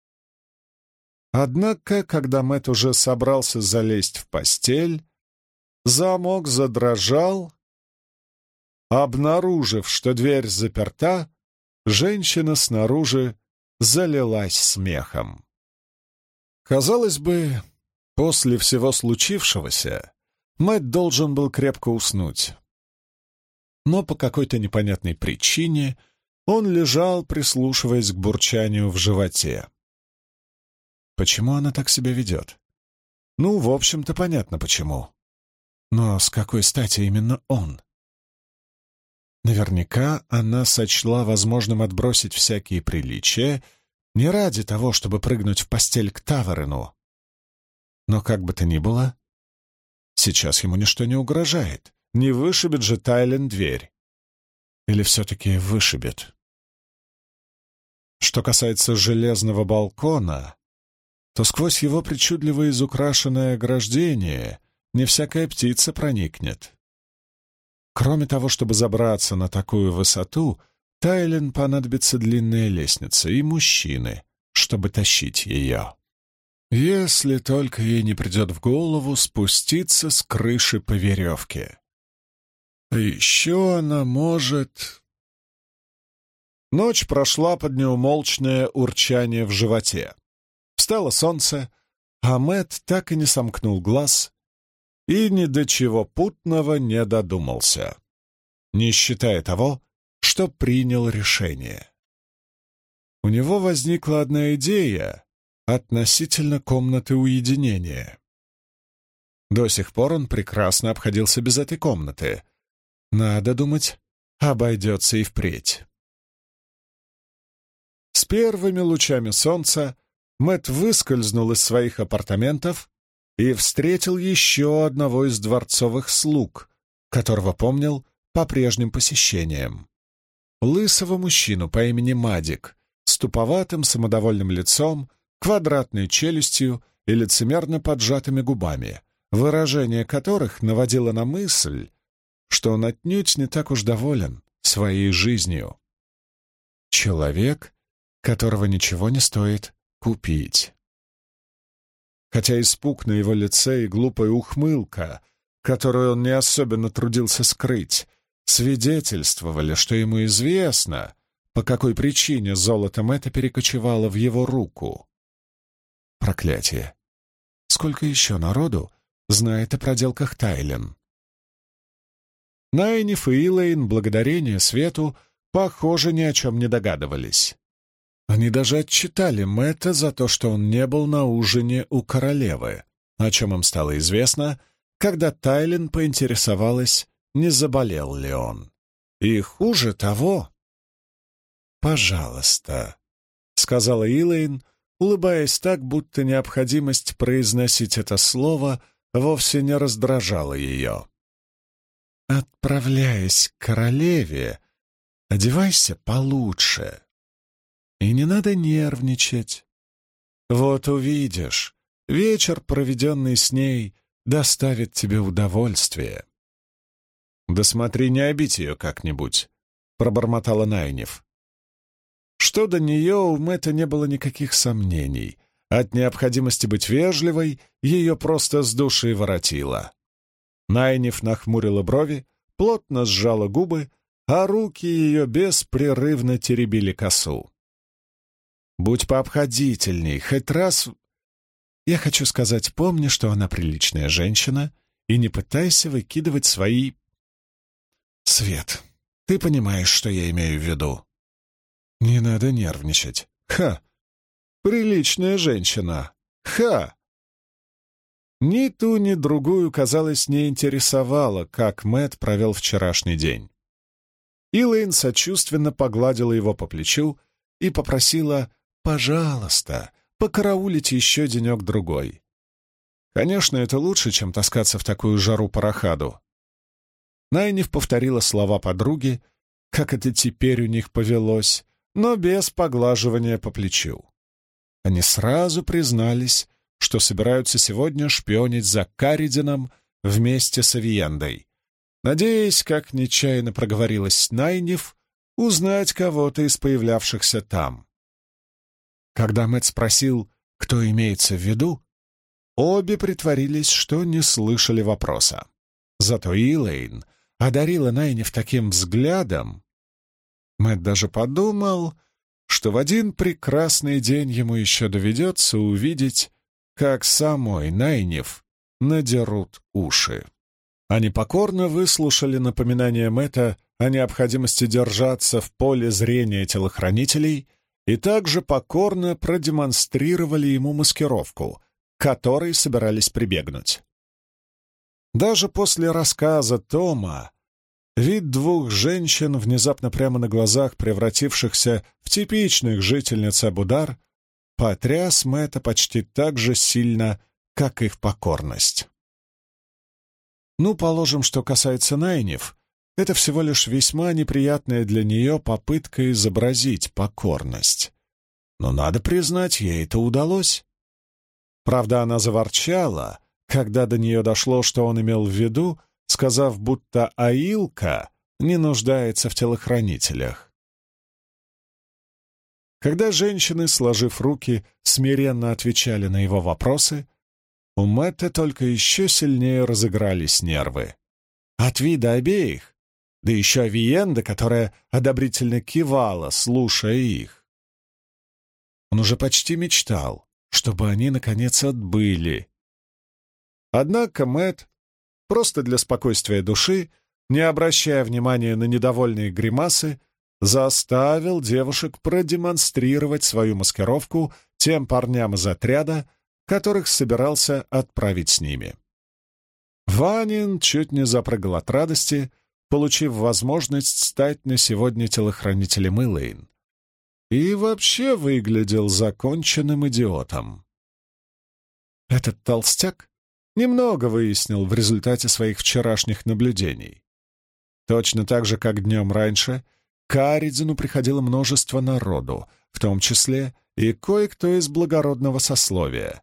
Однако, когда Мэт уже собрался залезть в постель, замок задрожал. Обнаружив, что дверь заперта, женщина снаружи залилась смехом. Казалось бы, после всего случившегося Мэтт должен был крепко уснуть. Но по какой-то непонятной причине он лежал, прислушиваясь к бурчанию в животе. Почему она так себя ведет? Ну, в общем-то, понятно почему. Но с какой стати именно он? Наверняка она сочла возможным отбросить всякие приличия не ради того, чтобы прыгнуть в постель к Таверену. Но как бы то ни было, сейчас ему ничто не угрожает. Не вышибет же Тайлен дверь. Или все-таки вышибет? Что касается железного балкона, то сквозь его причудливо изукрашенное ограждение не всякая птица проникнет. Кроме того, чтобы забраться на такую высоту, Тайлен понадобится длинная лестница и мужчины, чтобы тащить ее. Если только ей не придет в голову спуститься с крыши по веревке. А еще она может... Ночь прошла под неумолчное урчание в животе. Встало солнце, а Мэт так и не сомкнул глаз и ни до чего путного не додумался, не считая того, что принял решение. У него возникла одна идея относительно комнаты уединения. До сих пор он прекрасно обходился без этой комнаты. Надо думать, обойдется и впредь. С первыми лучами солнца Мэт выскользнул из своих апартаментов и встретил еще одного из дворцовых слуг, которого помнил по прежним посещениям. Лысого мужчину по имени Мадик, с туповатым самодовольным лицом, квадратной челюстью и лицемерно поджатыми губами, выражение которых наводило на мысль, что он отнюдь не так уж доволен своей жизнью. Человек, которого ничего не стоит купить. Хотя испуг на его лице и глупая ухмылка, которую он не особенно трудился скрыть, свидетельствовали, что ему известно, по какой причине золото это перекочевало в его руку. Проклятие! Сколько еще народу знает о проделках Тайлен? Найниф и Илэйн, благодарение свету, похоже, ни о чем не догадывались. Они даже отчитали Мэтта за то, что он не был на ужине у королевы, о чем им стало известно, когда Тайлин поинтересовалась, не заболел ли он. И хуже того... «Пожалуйста», — сказала Илэйн, улыбаясь так, будто необходимость произносить это слово вовсе не раздражала ее. «Отправляясь к королеве, одевайся получше». И не надо нервничать. Вот увидишь, вечер, проведенный с ней, доставит тебе удовольствие. «Да смотри, не обить ее как-нибудь», — пробормотала Найнев. Что до нее, у Мэтта не было никаких сомнений. От необходимости быть вежливой ее просто с души воротило. Найнев нахмурила брови, плотно сжала губы, а руки ее беспрерывно теребили косу. Будь пообходительней, хоть раз... Я хочу сказать, помни, что она приличная женщина, и не пытайся выкидывать свои... Свет, ты понимаешь, что я имею в виду. Не надо нервничать. Ха! Приличная женщина. Ха! Ни ту, ни другую, казалось, не интересовало, как Мэт провел вчерашний день. Илэйн сочувственно погладила его по плечу и попросила Пожалуйста, покараулите еще денек-другой. Конечно, это лучше, чем таскаться в такую жару по рахаду. Найниф повторила слова подруги, как это теперь у них повелось, но без поглаживания по плечу. Они сразу признались, что собираются сегодня шпионить за Каридином вместе с Авиендой, надеясь, как нечаянно проговорилась Найниф, узнать кого-то из появлявшихся там. Когда Мэтт спросил, кто имеется в виду, обе притворились, что не слышали вопроса. Зато Илэйн одарила Найниф таким взглядом. Мэтт даже подумал, что в один прекрасный день ему еще доведется увидеть, как самой Найниф надерут уши. Они покорно выслушали напоминание Мэтта о необходимости держаться в поле зрения телохранителей и также покорно продемонстрировали ему маскировку, которой собирались прибегнуть. Даже после рассказа Тома вид двух женщин, внезапно прямо на глазах превратившихся в типичных жительниц Абудар, потряс Мэтта почти так же сильно, как их покорность. Ну, положим, что касается Найнев, это всего лишь весьма неприятная для нее попытка изобразить покорность. Но, надо признать, ей это удалось. Правда, она заворчала, когда до нее дошло, что он имел в виду, сказав, будто Аилка не нуждается в телохранителях. Когда женщины, сложив руки, смиренно отвечали на его вопросы, у Мэтта только еще сильнее разыгрались нервы. От вида обеих да еще Авиенда, которая одобрительно кивала, слушая их. Он уже почти мечтал, чтобы они, наконец, отбыли. Однако Мэт, просто для спокойствия души, не обращая внимания на недовольные гримасы, заставил девушек продемонстрировать свою маскировку тем парням из отряда, которых собирался отправить с ними. Ванин чуть не запрыгал от радости — получив возможность стать на сегодня телохранителем Элэйн. И вообще выглядел законченным идиотом. Этот толстяк немного выяснил в результате своих вчерашних наблюдений. Точно так же, как днем раньше, к Аридзину приходило множество народу, в том числе и кое-кто из благородного сословия,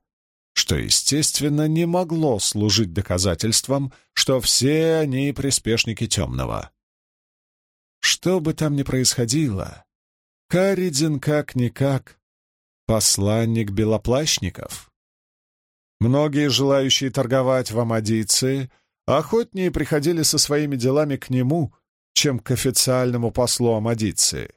что, естественно, не могло служить доказательством, что все они приспешники темного. Что бы там ни происходило, Каридин как-никак посланник белоплащников. Многие желающие торговать в Амадиции охотнее приходили со своими делами к нему, чем к официальному послу Амадиции.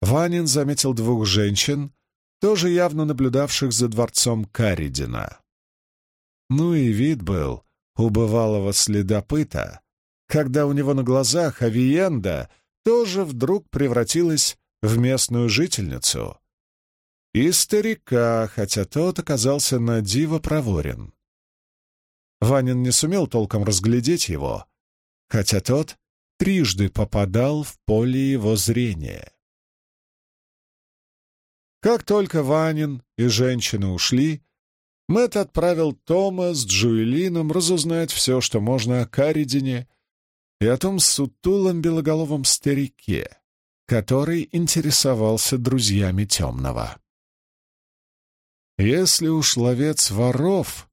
Ванин заметил двух женщин, тоже явно наблюдавших за дворцом Каридина. Ну и вид был у бывалого следопыта, когда у него на глазах Авиенда тоже вдруг превратилась в местную жительницу. И старика, хотя тот оказался на диво проворен. Ванин не сумел толком разглядеть его, хотя тот трижды попадал в поле его зрения. Как только Ванин и женщины ушли, Мэтт отправил Тома с Джуэлином разузнать все, что можно о Каридине и о том сутулом белоголовом старике, который интересовался друзьями Темного. Если уж ловец воров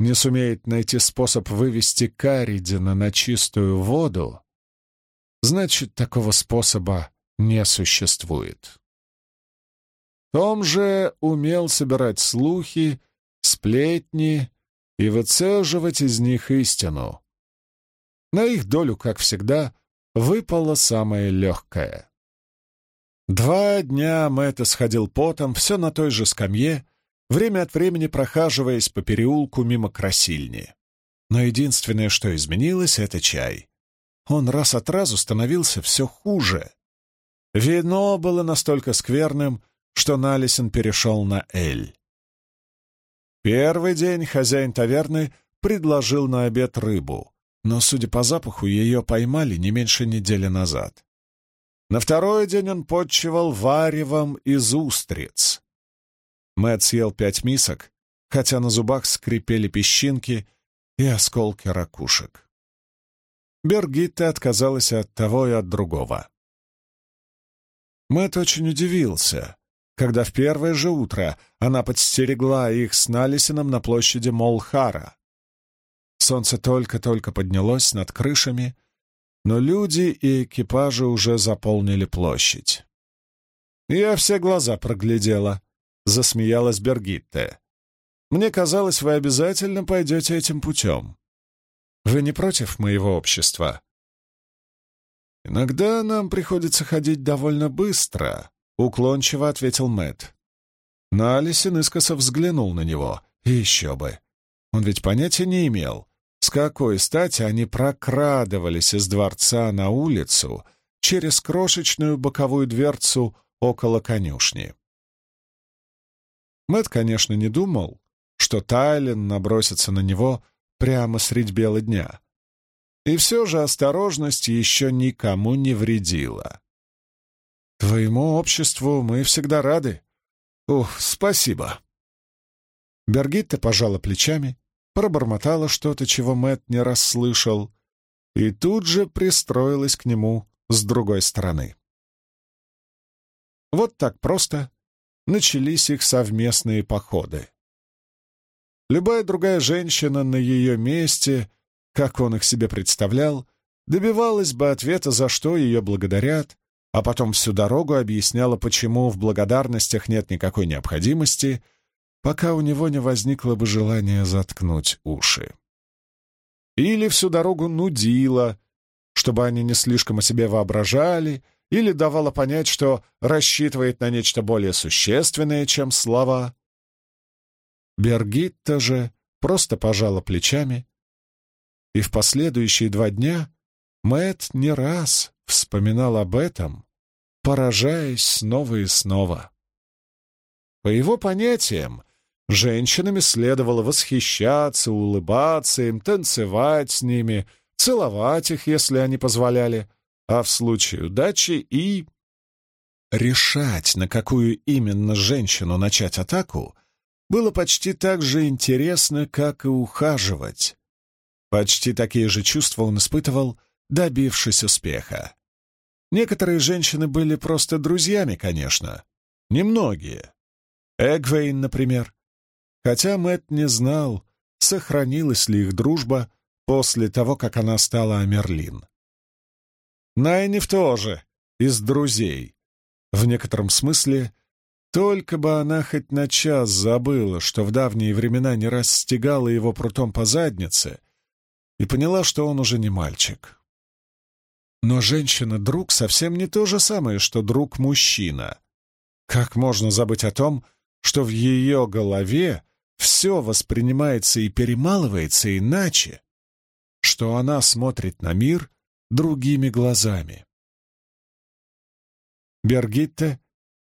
не сумеет найти способ вывести Каридина на чистую воду, значит, такого способа не существует. Том же умел собирать слухи, сплетни и выцеживать из них истину. На их долю, как всегда, выпало самое легкое. Два дня Мэтт сходил потом, все на той же скамье, время от времени прохаживаясь по переулку мимо красильни. Но единственное, что изменилось, — это чай. Он раз от разу становился все хуже. Вино было настолько скверным, что Налисен перешел на «Эль». Первый день хозяин таверны предложил на обед рыбу, но, судя по запаху, ее поймали не меньше недели назад. На второй день он подчевал варевом из устриц. Мэтт съел пять мисок, хотя на зубах скрипели песчинки и осколки ракушек. Бергитта отказалась от того и от другого. Мэтт очень удивился, когда в первое же утро она подстерегла их с Налисином на площади Молхара. Солнце только-только поднялось над крышами, но люди и экипажи уже заполнили площадь. «Я все глаза проглядела», — засмеялась Бергитте. «Мне казалось, вы обязательно пойдете этим путем». Вы не против моего общества?» «Иногда нам приходится ходить довольно быстро», — уклончиво ответил Мэтт. На Алисин искоса взглянул на него. Еще бы. Он ведь понятия не имел, с какой стати они прокрадывались из дворца на улицу через крошечную боковую дверцу около конюшни. Мэт, конечно, не думал, что Тайлен набросится на него прямо средь бела дня. И все же осторожность еще никому не вредила. «Твоему обществу мы всегда рады. Ух, спасибо!» Бергитта пожала плечами, пробормотала что-то, чего Мэт не расслышал, и тут же пристроилась к нему с другой стороны. Вот так просто начались их совместные походы. Любая другая женщина на ее месте — как он их себе представлял, добивалась бы ответа, за что ее благодарят, а потом всю дорогу объясняла, почему в благодарностях нет никакой необходимости, пока у него не возникло бы желания заткнуть уши. Или всю дорогу нудила, чтобы они не слишком о себе воображали, или давала понять, что рассчитывает на нечто более существенное, чем слова. Бергитта же просто пожала плечами и в последующие два дня Мэт не раз вспоминал об этом, поражаясь снова и снова. По его понятиям, женщинами следовало восхищаться, улыбаться им, танцевать с ними, целовать их, если они позволяли, а в случае удачи и... Решать, на какую именно женщину начать атаку, было почти так же интересно, как и ухаживать, Почти такие же чувства он испытывал, добившись успеха. Некоторые женщины были просто друзьями, конечно. Немногие. Эгвейн, например. Хотя Мэтт не знал, сохранилась ли их дружба после того, как она стала Амерлин. Найниф тоже из друзей. В некотором смысле, только бы она хоть на час забыла, что в давние времена не раз стегала его прутом по заднице — и поняла, что он уже не мальчик. Но женщина-друг совсем не то же самое, что друг-мужчина. Как можно забыть о том, что в ее голове все воспринимается и перемалывается иначе, что она смотрит на мир другими глазами? Бергитте,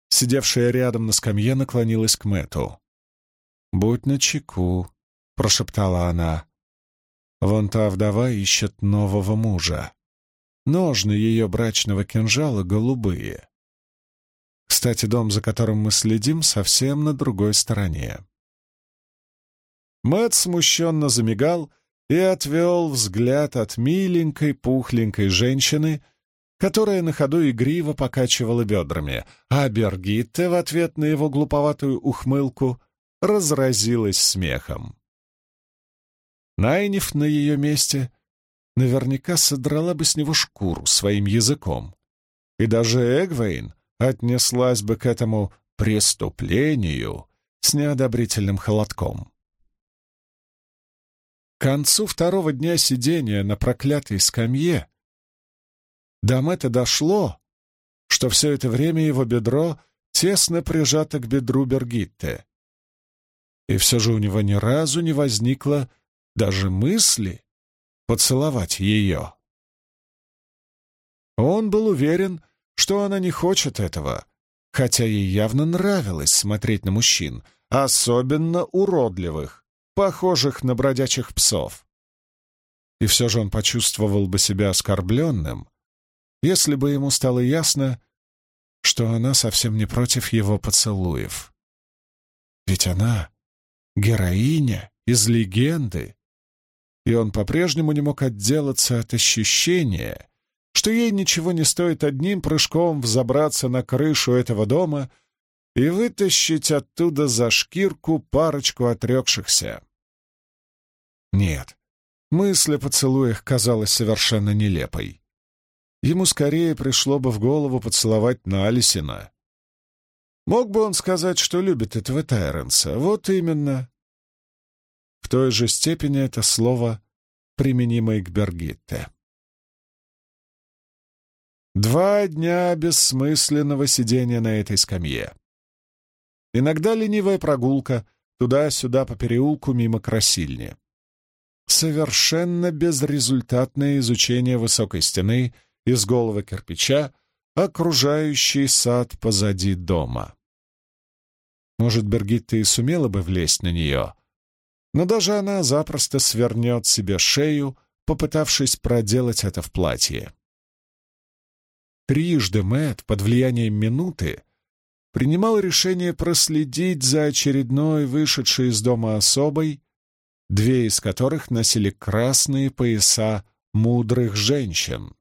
сидевшая рядом на скамье, наклонилась к Мэту. «Будь начеку», — прошептала она. Вон та вдова ищет нового мужа. Ножны ее брачного кинжала голубые. Кстати, дом, за которым мы следим, совсем на другой стороне. Мэтт смущенно замигал и отвел взгляд от миленькой, пухленькой женщины, которая на ходу игриво покачивала бедрами, а Бергитте в ответ на его глуповатую ухмылку разразилась смехом. Найниф на ее месте наверняка содрала бы с него шкуру своим языком. И даже Эгвейн отнеслась бы к этому преступлению с неодобрительным холодком. К концу второго дня сидения на проклятой скамье до Мэтта дошло, что все это время его бедро тесно прижато к бедру Бергитте. И все же у него ни разу не возникло даже мысли поцеловать ее. Он был уверен, что она не хочет этого, хотя ей явно нравилось смотреть на мужчин, особенно уродливых, похожих на бродячих псов. И все же он почувствовал бы себя оскорбленным, если бы ему стало ясно, что она совсем не против его поцелуев. Ведь она — героиня из легенды, и он по-прежнему не мог отделаться от ощущения, что ей ничего не стоит одним прыжком взобраться на крышу этого дома и вытащить оттуда за шкирку парочку отрекшихся. Нет, мысль о поцелуях казалась совершенно нелепой. Ему скорее пришло бы в голову поцеловать Налисина. Мог бы он сказать, что любит этого Тайренса? Вот именно. В той же степени это слово применимой к Бергитте. Два дня бессмысленного сидения на этой скамье. Иногда ленивая прогулка туда-сюда по переулку мимо красильни. Совершенно безрезультатное изучение высокой стены из голого кирпича, окружающий сад позади дома. Может, Бергитта и сумела бы влезть на нее, но даже она запросто свернет себе шею, попытавшись проделать это в платье. Трижды Мэтт под влиянием минуты принимал решение проследить за очередной вышедшей из дома особой, две из которых носили красные пояса мудрых женщин.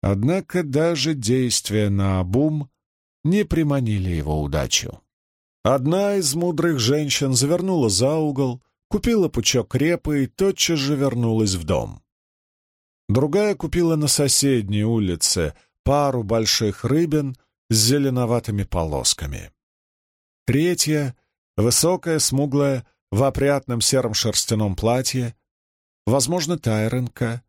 Однако даже действия на обум не приманили его удачу. Одна из мудрых женщин завернула за угол, купила пучок репы и тотчас же вернулась в дом. Другая купила на соседней улице пару больших рыбин с зеленоватыми полосками. Третья, высокая, смуглая, в опрятном сером шерстяном платье, возможно, Тайренка,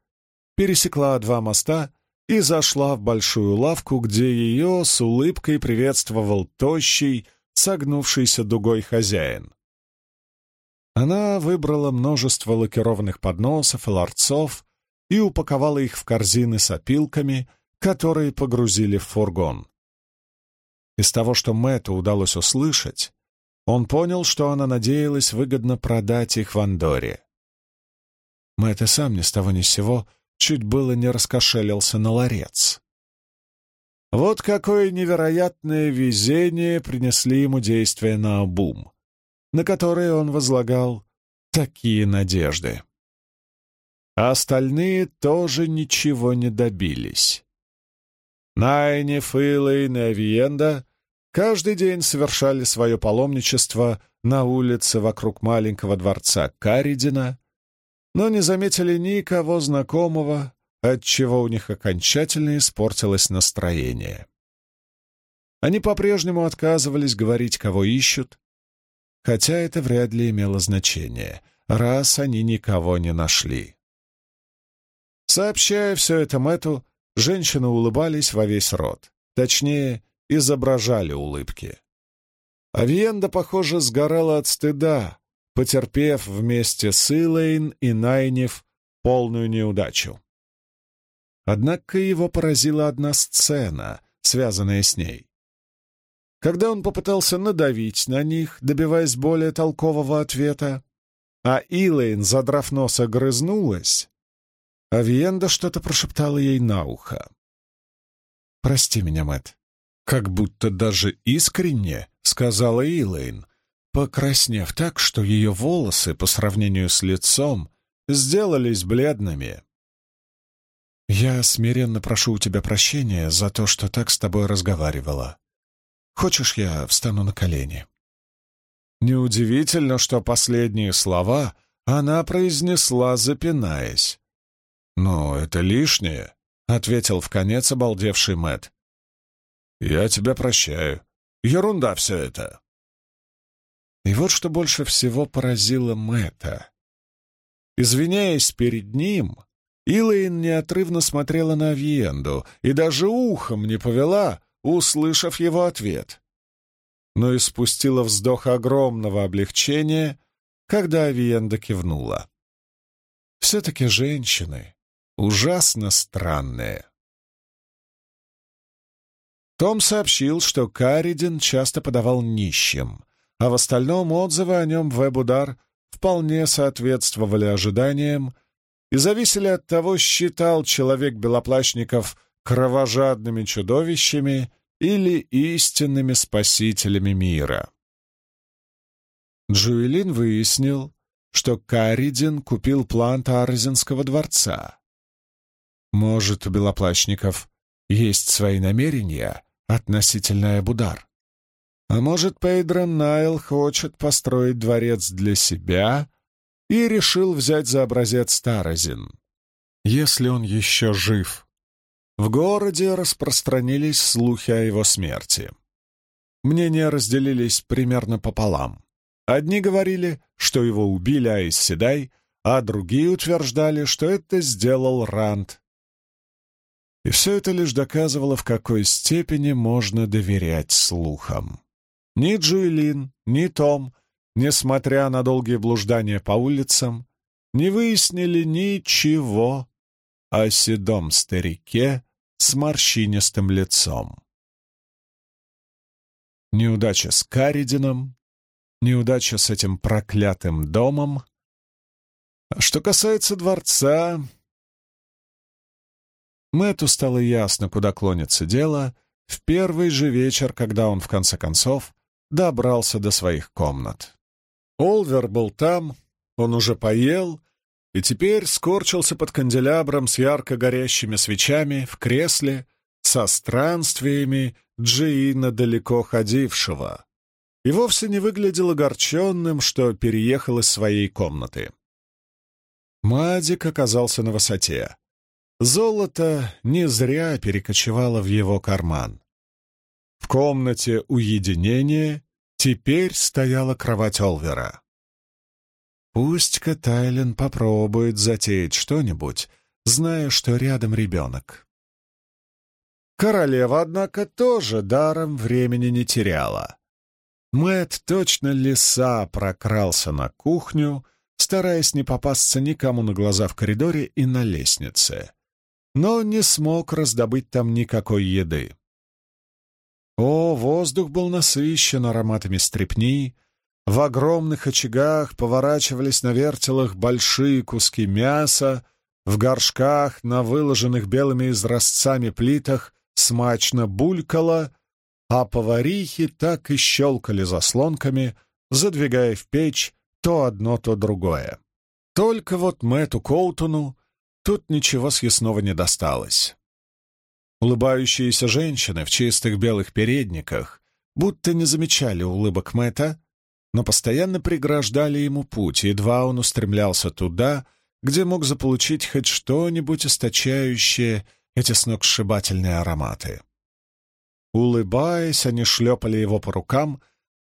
пересекла два моста и зашла в большую лавку, где ее с улыбкой приветствовал тощий, согнувшийся дугой хозяин. Она выбрала множество лакированных подносов и ларцов и упаковала их в корзины с опилками, которые погрузили в фургон. Из того, что Мэтту удалось услышать, он понял, что она надеялась выгодно продать их в Андоре. Мэтт и сам ни с того ни с сего чуть было не раскошелился на ларец. Вот какое невероятное везение принесли ему действия на обум, на которые он возлагал такие надежды. А остальные тоже ничего не добились. Найни, Филейн и Авиенда каждый день совершали свое паломничество на улице вокруг маленького дворца Каридина, но не заметили никого знакомого отчего у них окончательно испортилось настроение. Они по-прежнему отказывались говорить, кого ищут, хотя это вряд ли имело значение, раз они никого не нашли. Сообщая все это Мэту, женщины улыбались во весь рот, точнее, изображали улыбки. Авиенда, похоже, сгорала от стыда, потерпев вместе с Илэйн и Найнев полную неудачу. Однако его поразила одна сцена, связанная с ней. Когда он попытался надавить на них, добиваясь более толкового ответа, а Илэйн, задрав нос, огрызнулась, Авиенда что-то прошептала ей на ухо. «Прости меня, Мэтт». Как будто даже искренне, сказала Илэйн, покраснев так, что ее волосы по сравнению с лицом сделались бледными. Я смиренно прошу у тебя прощения за то, что так с тобой разговаривала. Хочешь, я встану на колени?» Неудивительно, что последние слова она произнесла, запинаясь. «Но это лишнее», — ответил в конец обалдевший Мэт. «Я тебя прощаю. Ерунда все это». И вот что больше всего поразило Мэтта. Извиняясь перед ним, Илэйн неотрывно смотрела на Авиенду и даже ухом не повела, услышав его ответ. Но и спустила вздох огромного облегчения, когда Авиенда кивнула. Все-таки женщины ужасно странные. Том сообщил, что Каридин часто подавал нищим, а в остальном отзывы о нем в Эбудар вполне соответствовали ожиданиям, и зависели от того, считал человек белоплащников кровожадными чудовищами или истинными спасителями мира. Джуэлин выяснил, что Каридин купил план Тарзинского дворца. Может, у белоплащников есть свои намерения относительно Эбудар? А может, Пейдрон Найл хочет построить дворец для себя и решил взять за образец Старозин. Если он еще жив. В городе распространились слухи о его смерти. Мнения разделились примерно пополам. Одни говорили, что его убили Айс Седай, а другие утверждали, что это сделал Ранд. И все это лишь доказывало, в какой степени можно доверять слухам. Ни Джуэлин, ни Том, несмотря на долгие блуждания по улицам, не выяснили ничего о седом старике с морщинистым лицом. Неудача с Каридином, неудача с этим проклятым домом. А что касается дворца... Мэтту стало ясно, куда клонится дело, в первый же вечер, когда он, в конце концов, добрался до своих комнат. Олвер был там, он уже поел и теперь скорчился под канделябром с ярко горящими свечами в кресле со странствиями Джиина далеко ходившего, и вовсе не выглядел огорченным, что переехал из своей комнаты. Мадик оказался на высоте. Золото не зря перекочевало в его карман. В комнате уединения теперь стояла кровать Олвера. Пусть-ка Тайлен попробует затеять что-нибудь, зная, что рядом ребенок. Королева, однако, тоже даром времени не теряла. Мэт точно лиса прокрался на кухню, стараясь не попасться никому на глаза в коридоре и на лестнице, но не смог раздобыть там никакой еды. О, воздух был насыщен ароматами стрепни, в огромных очагах поворачивались на вертелах большие куски мяса, в горшках на выложенных белыми изразцами плитах смачно булькало, а поварихи так и щелкали заслонками, задвигая в печь то одно, то другое. Только вот Мэтту Коутону тут ничего съестного не досталось. Улыбающиеся женщины в чистых белых передниках будто не замечали улыбок Мэтта, но постоянно преграждали ему путь, едва он устремлялся туда, где мог заполучить хоть что-нибудь источающее эти сногсшибательные ароматы. Улыбаясь, они шлепали его по рукам,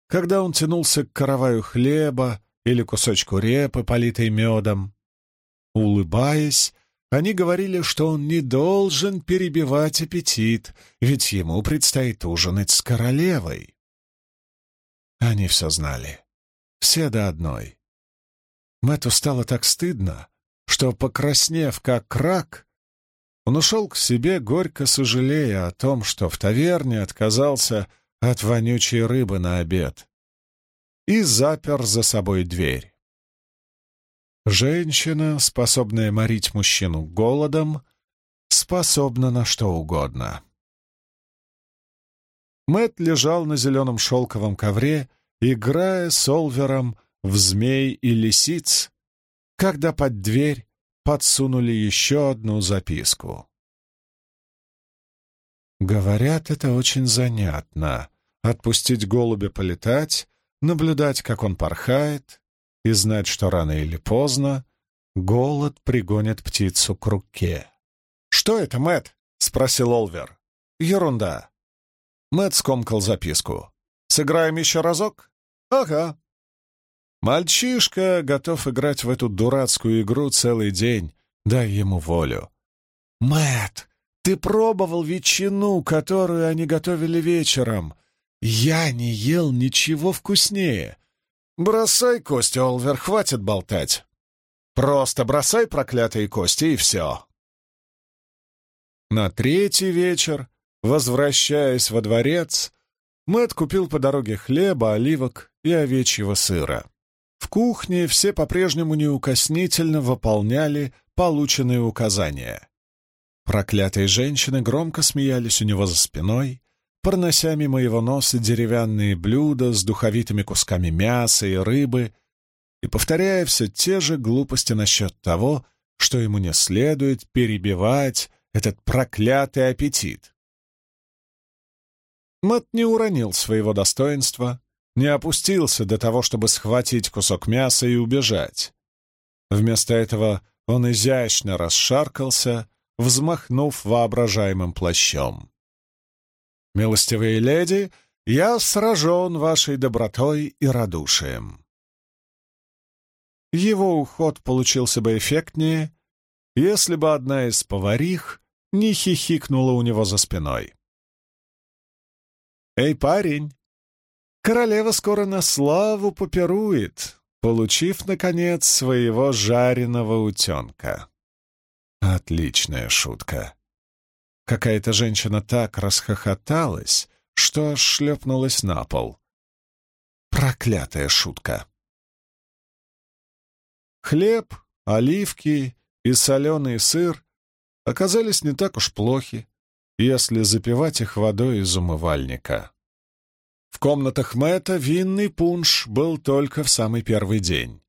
когда он тянулся к караваю хлеба или кусочку репы, политой медом. Улыбаясь, они говорили, что он не должен перебивать аппетит, ведь ему предстоит ужинать с королевой. Они все знали. Все до одной. Мэтту стало так стыдно, что, покраснев как рак, он ушел к себе, горько сожалея о том, что в таверне отказался от вонючей рыбы на обед и запер за собой дверь. Женщина, способная морить мужчину голодом, способна на что угодно. Мэт лежал на зеленом шелковом ковре, играя с Олвером в змей и лисиц, когда под дверь подсунули еще одну записку. Говорят, это очень занятно — отпустить голубя полетать, наблюдать, как он порхает, и знать, что рано или поздно голод пригонит птицу к руке. «Что это, Мэт? спросил Олвер. «Ерунда». Мэт скомкал записку. «Сыграем еще разок?» «Ага», Мальчишка готов играть в эту дурацкую игру целый день. Дай ему волю. Мэт, ты пробовал ветчину, которую они готовили вечером? Я не ел ничего вкуснее. Бросай кости, Олвер, хватит болтать. Просто бросай проклятые кости, и все. На третий вечер, возвращаясь во дворец, Мэт купил по дороге хлеба, оливок и овечьего сыра. В кухне все по-прежнему неукоснительно выполняли полученные указания. Проклятые женщины громко смеялись у него за спиной, пронося мимо его носа деревянные блюда с духовитыми кусками мяса и рыбы и повторяя все те же глупости насчет того, что ему не следует перебивать этот проклятый аппетит. Мат не уронил своего достоинства, не опустился до того, чтобы схватить кусок мяса и убежать. Вместо этого он изящно расшаркался, взмахнув воображаемым плащом. «Милостивые леди, я сражен вашей добротой и радушием». его уход получился бы эффектнее, если бы одна из поварих не хихикнула у него за спиной. «Эй, парень, королева скоро на славу попирует, получив, наконец, своего жареного утенка». Отличная шутка. Какая-то женщина так расхохоталась, что шлепнулась на пол. Проклятая шутка. Хлеб, оливки и соленый сыр оказались не так уж плохи, если запивать их водой из умывальника. В комнатах Мэтта винный пунш был только в самый первый день.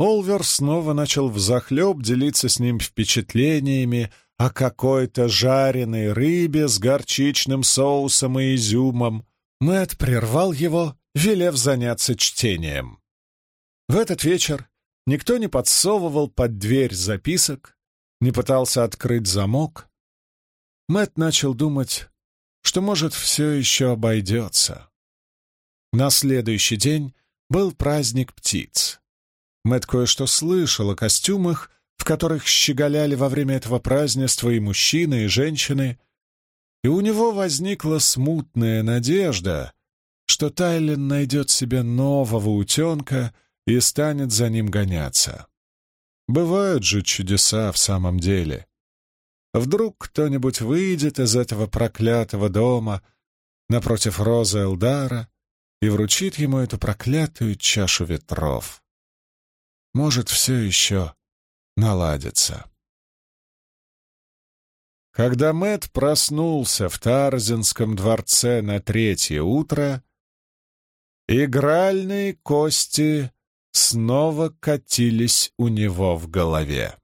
Олвер снова начал взахлеб делиться с ним впечатлениями о какой-то жареной рыбе с горчичным соусом и изюмом. Мэтт прервал его, велев заняться чтением. В этот вечер никто не подсовывал под дверь записок, не пытался открыть замок. Мэтт начал думать, что, может, все еще обойдется. На следующий день был праздник птиц. Мэтт кое-что слышал о костюмах, в которых щеголяли во время этого празднества и мужчины, и женщины, и у него возникла смутная надежда, что Тайлин найдет себе нового утенка и станет за ним гоняться. Бывают же чудеса в самом деле. Вдруг кто-нибудь выйдет из этого проклятого дома напротив Розы Элдара и вручит ему эту проклятую чашу ветров может все еще наладиться. Когда Мэт проснулся в Тарзинском дворце на третье утро, игральные кости снова катились у него в голове.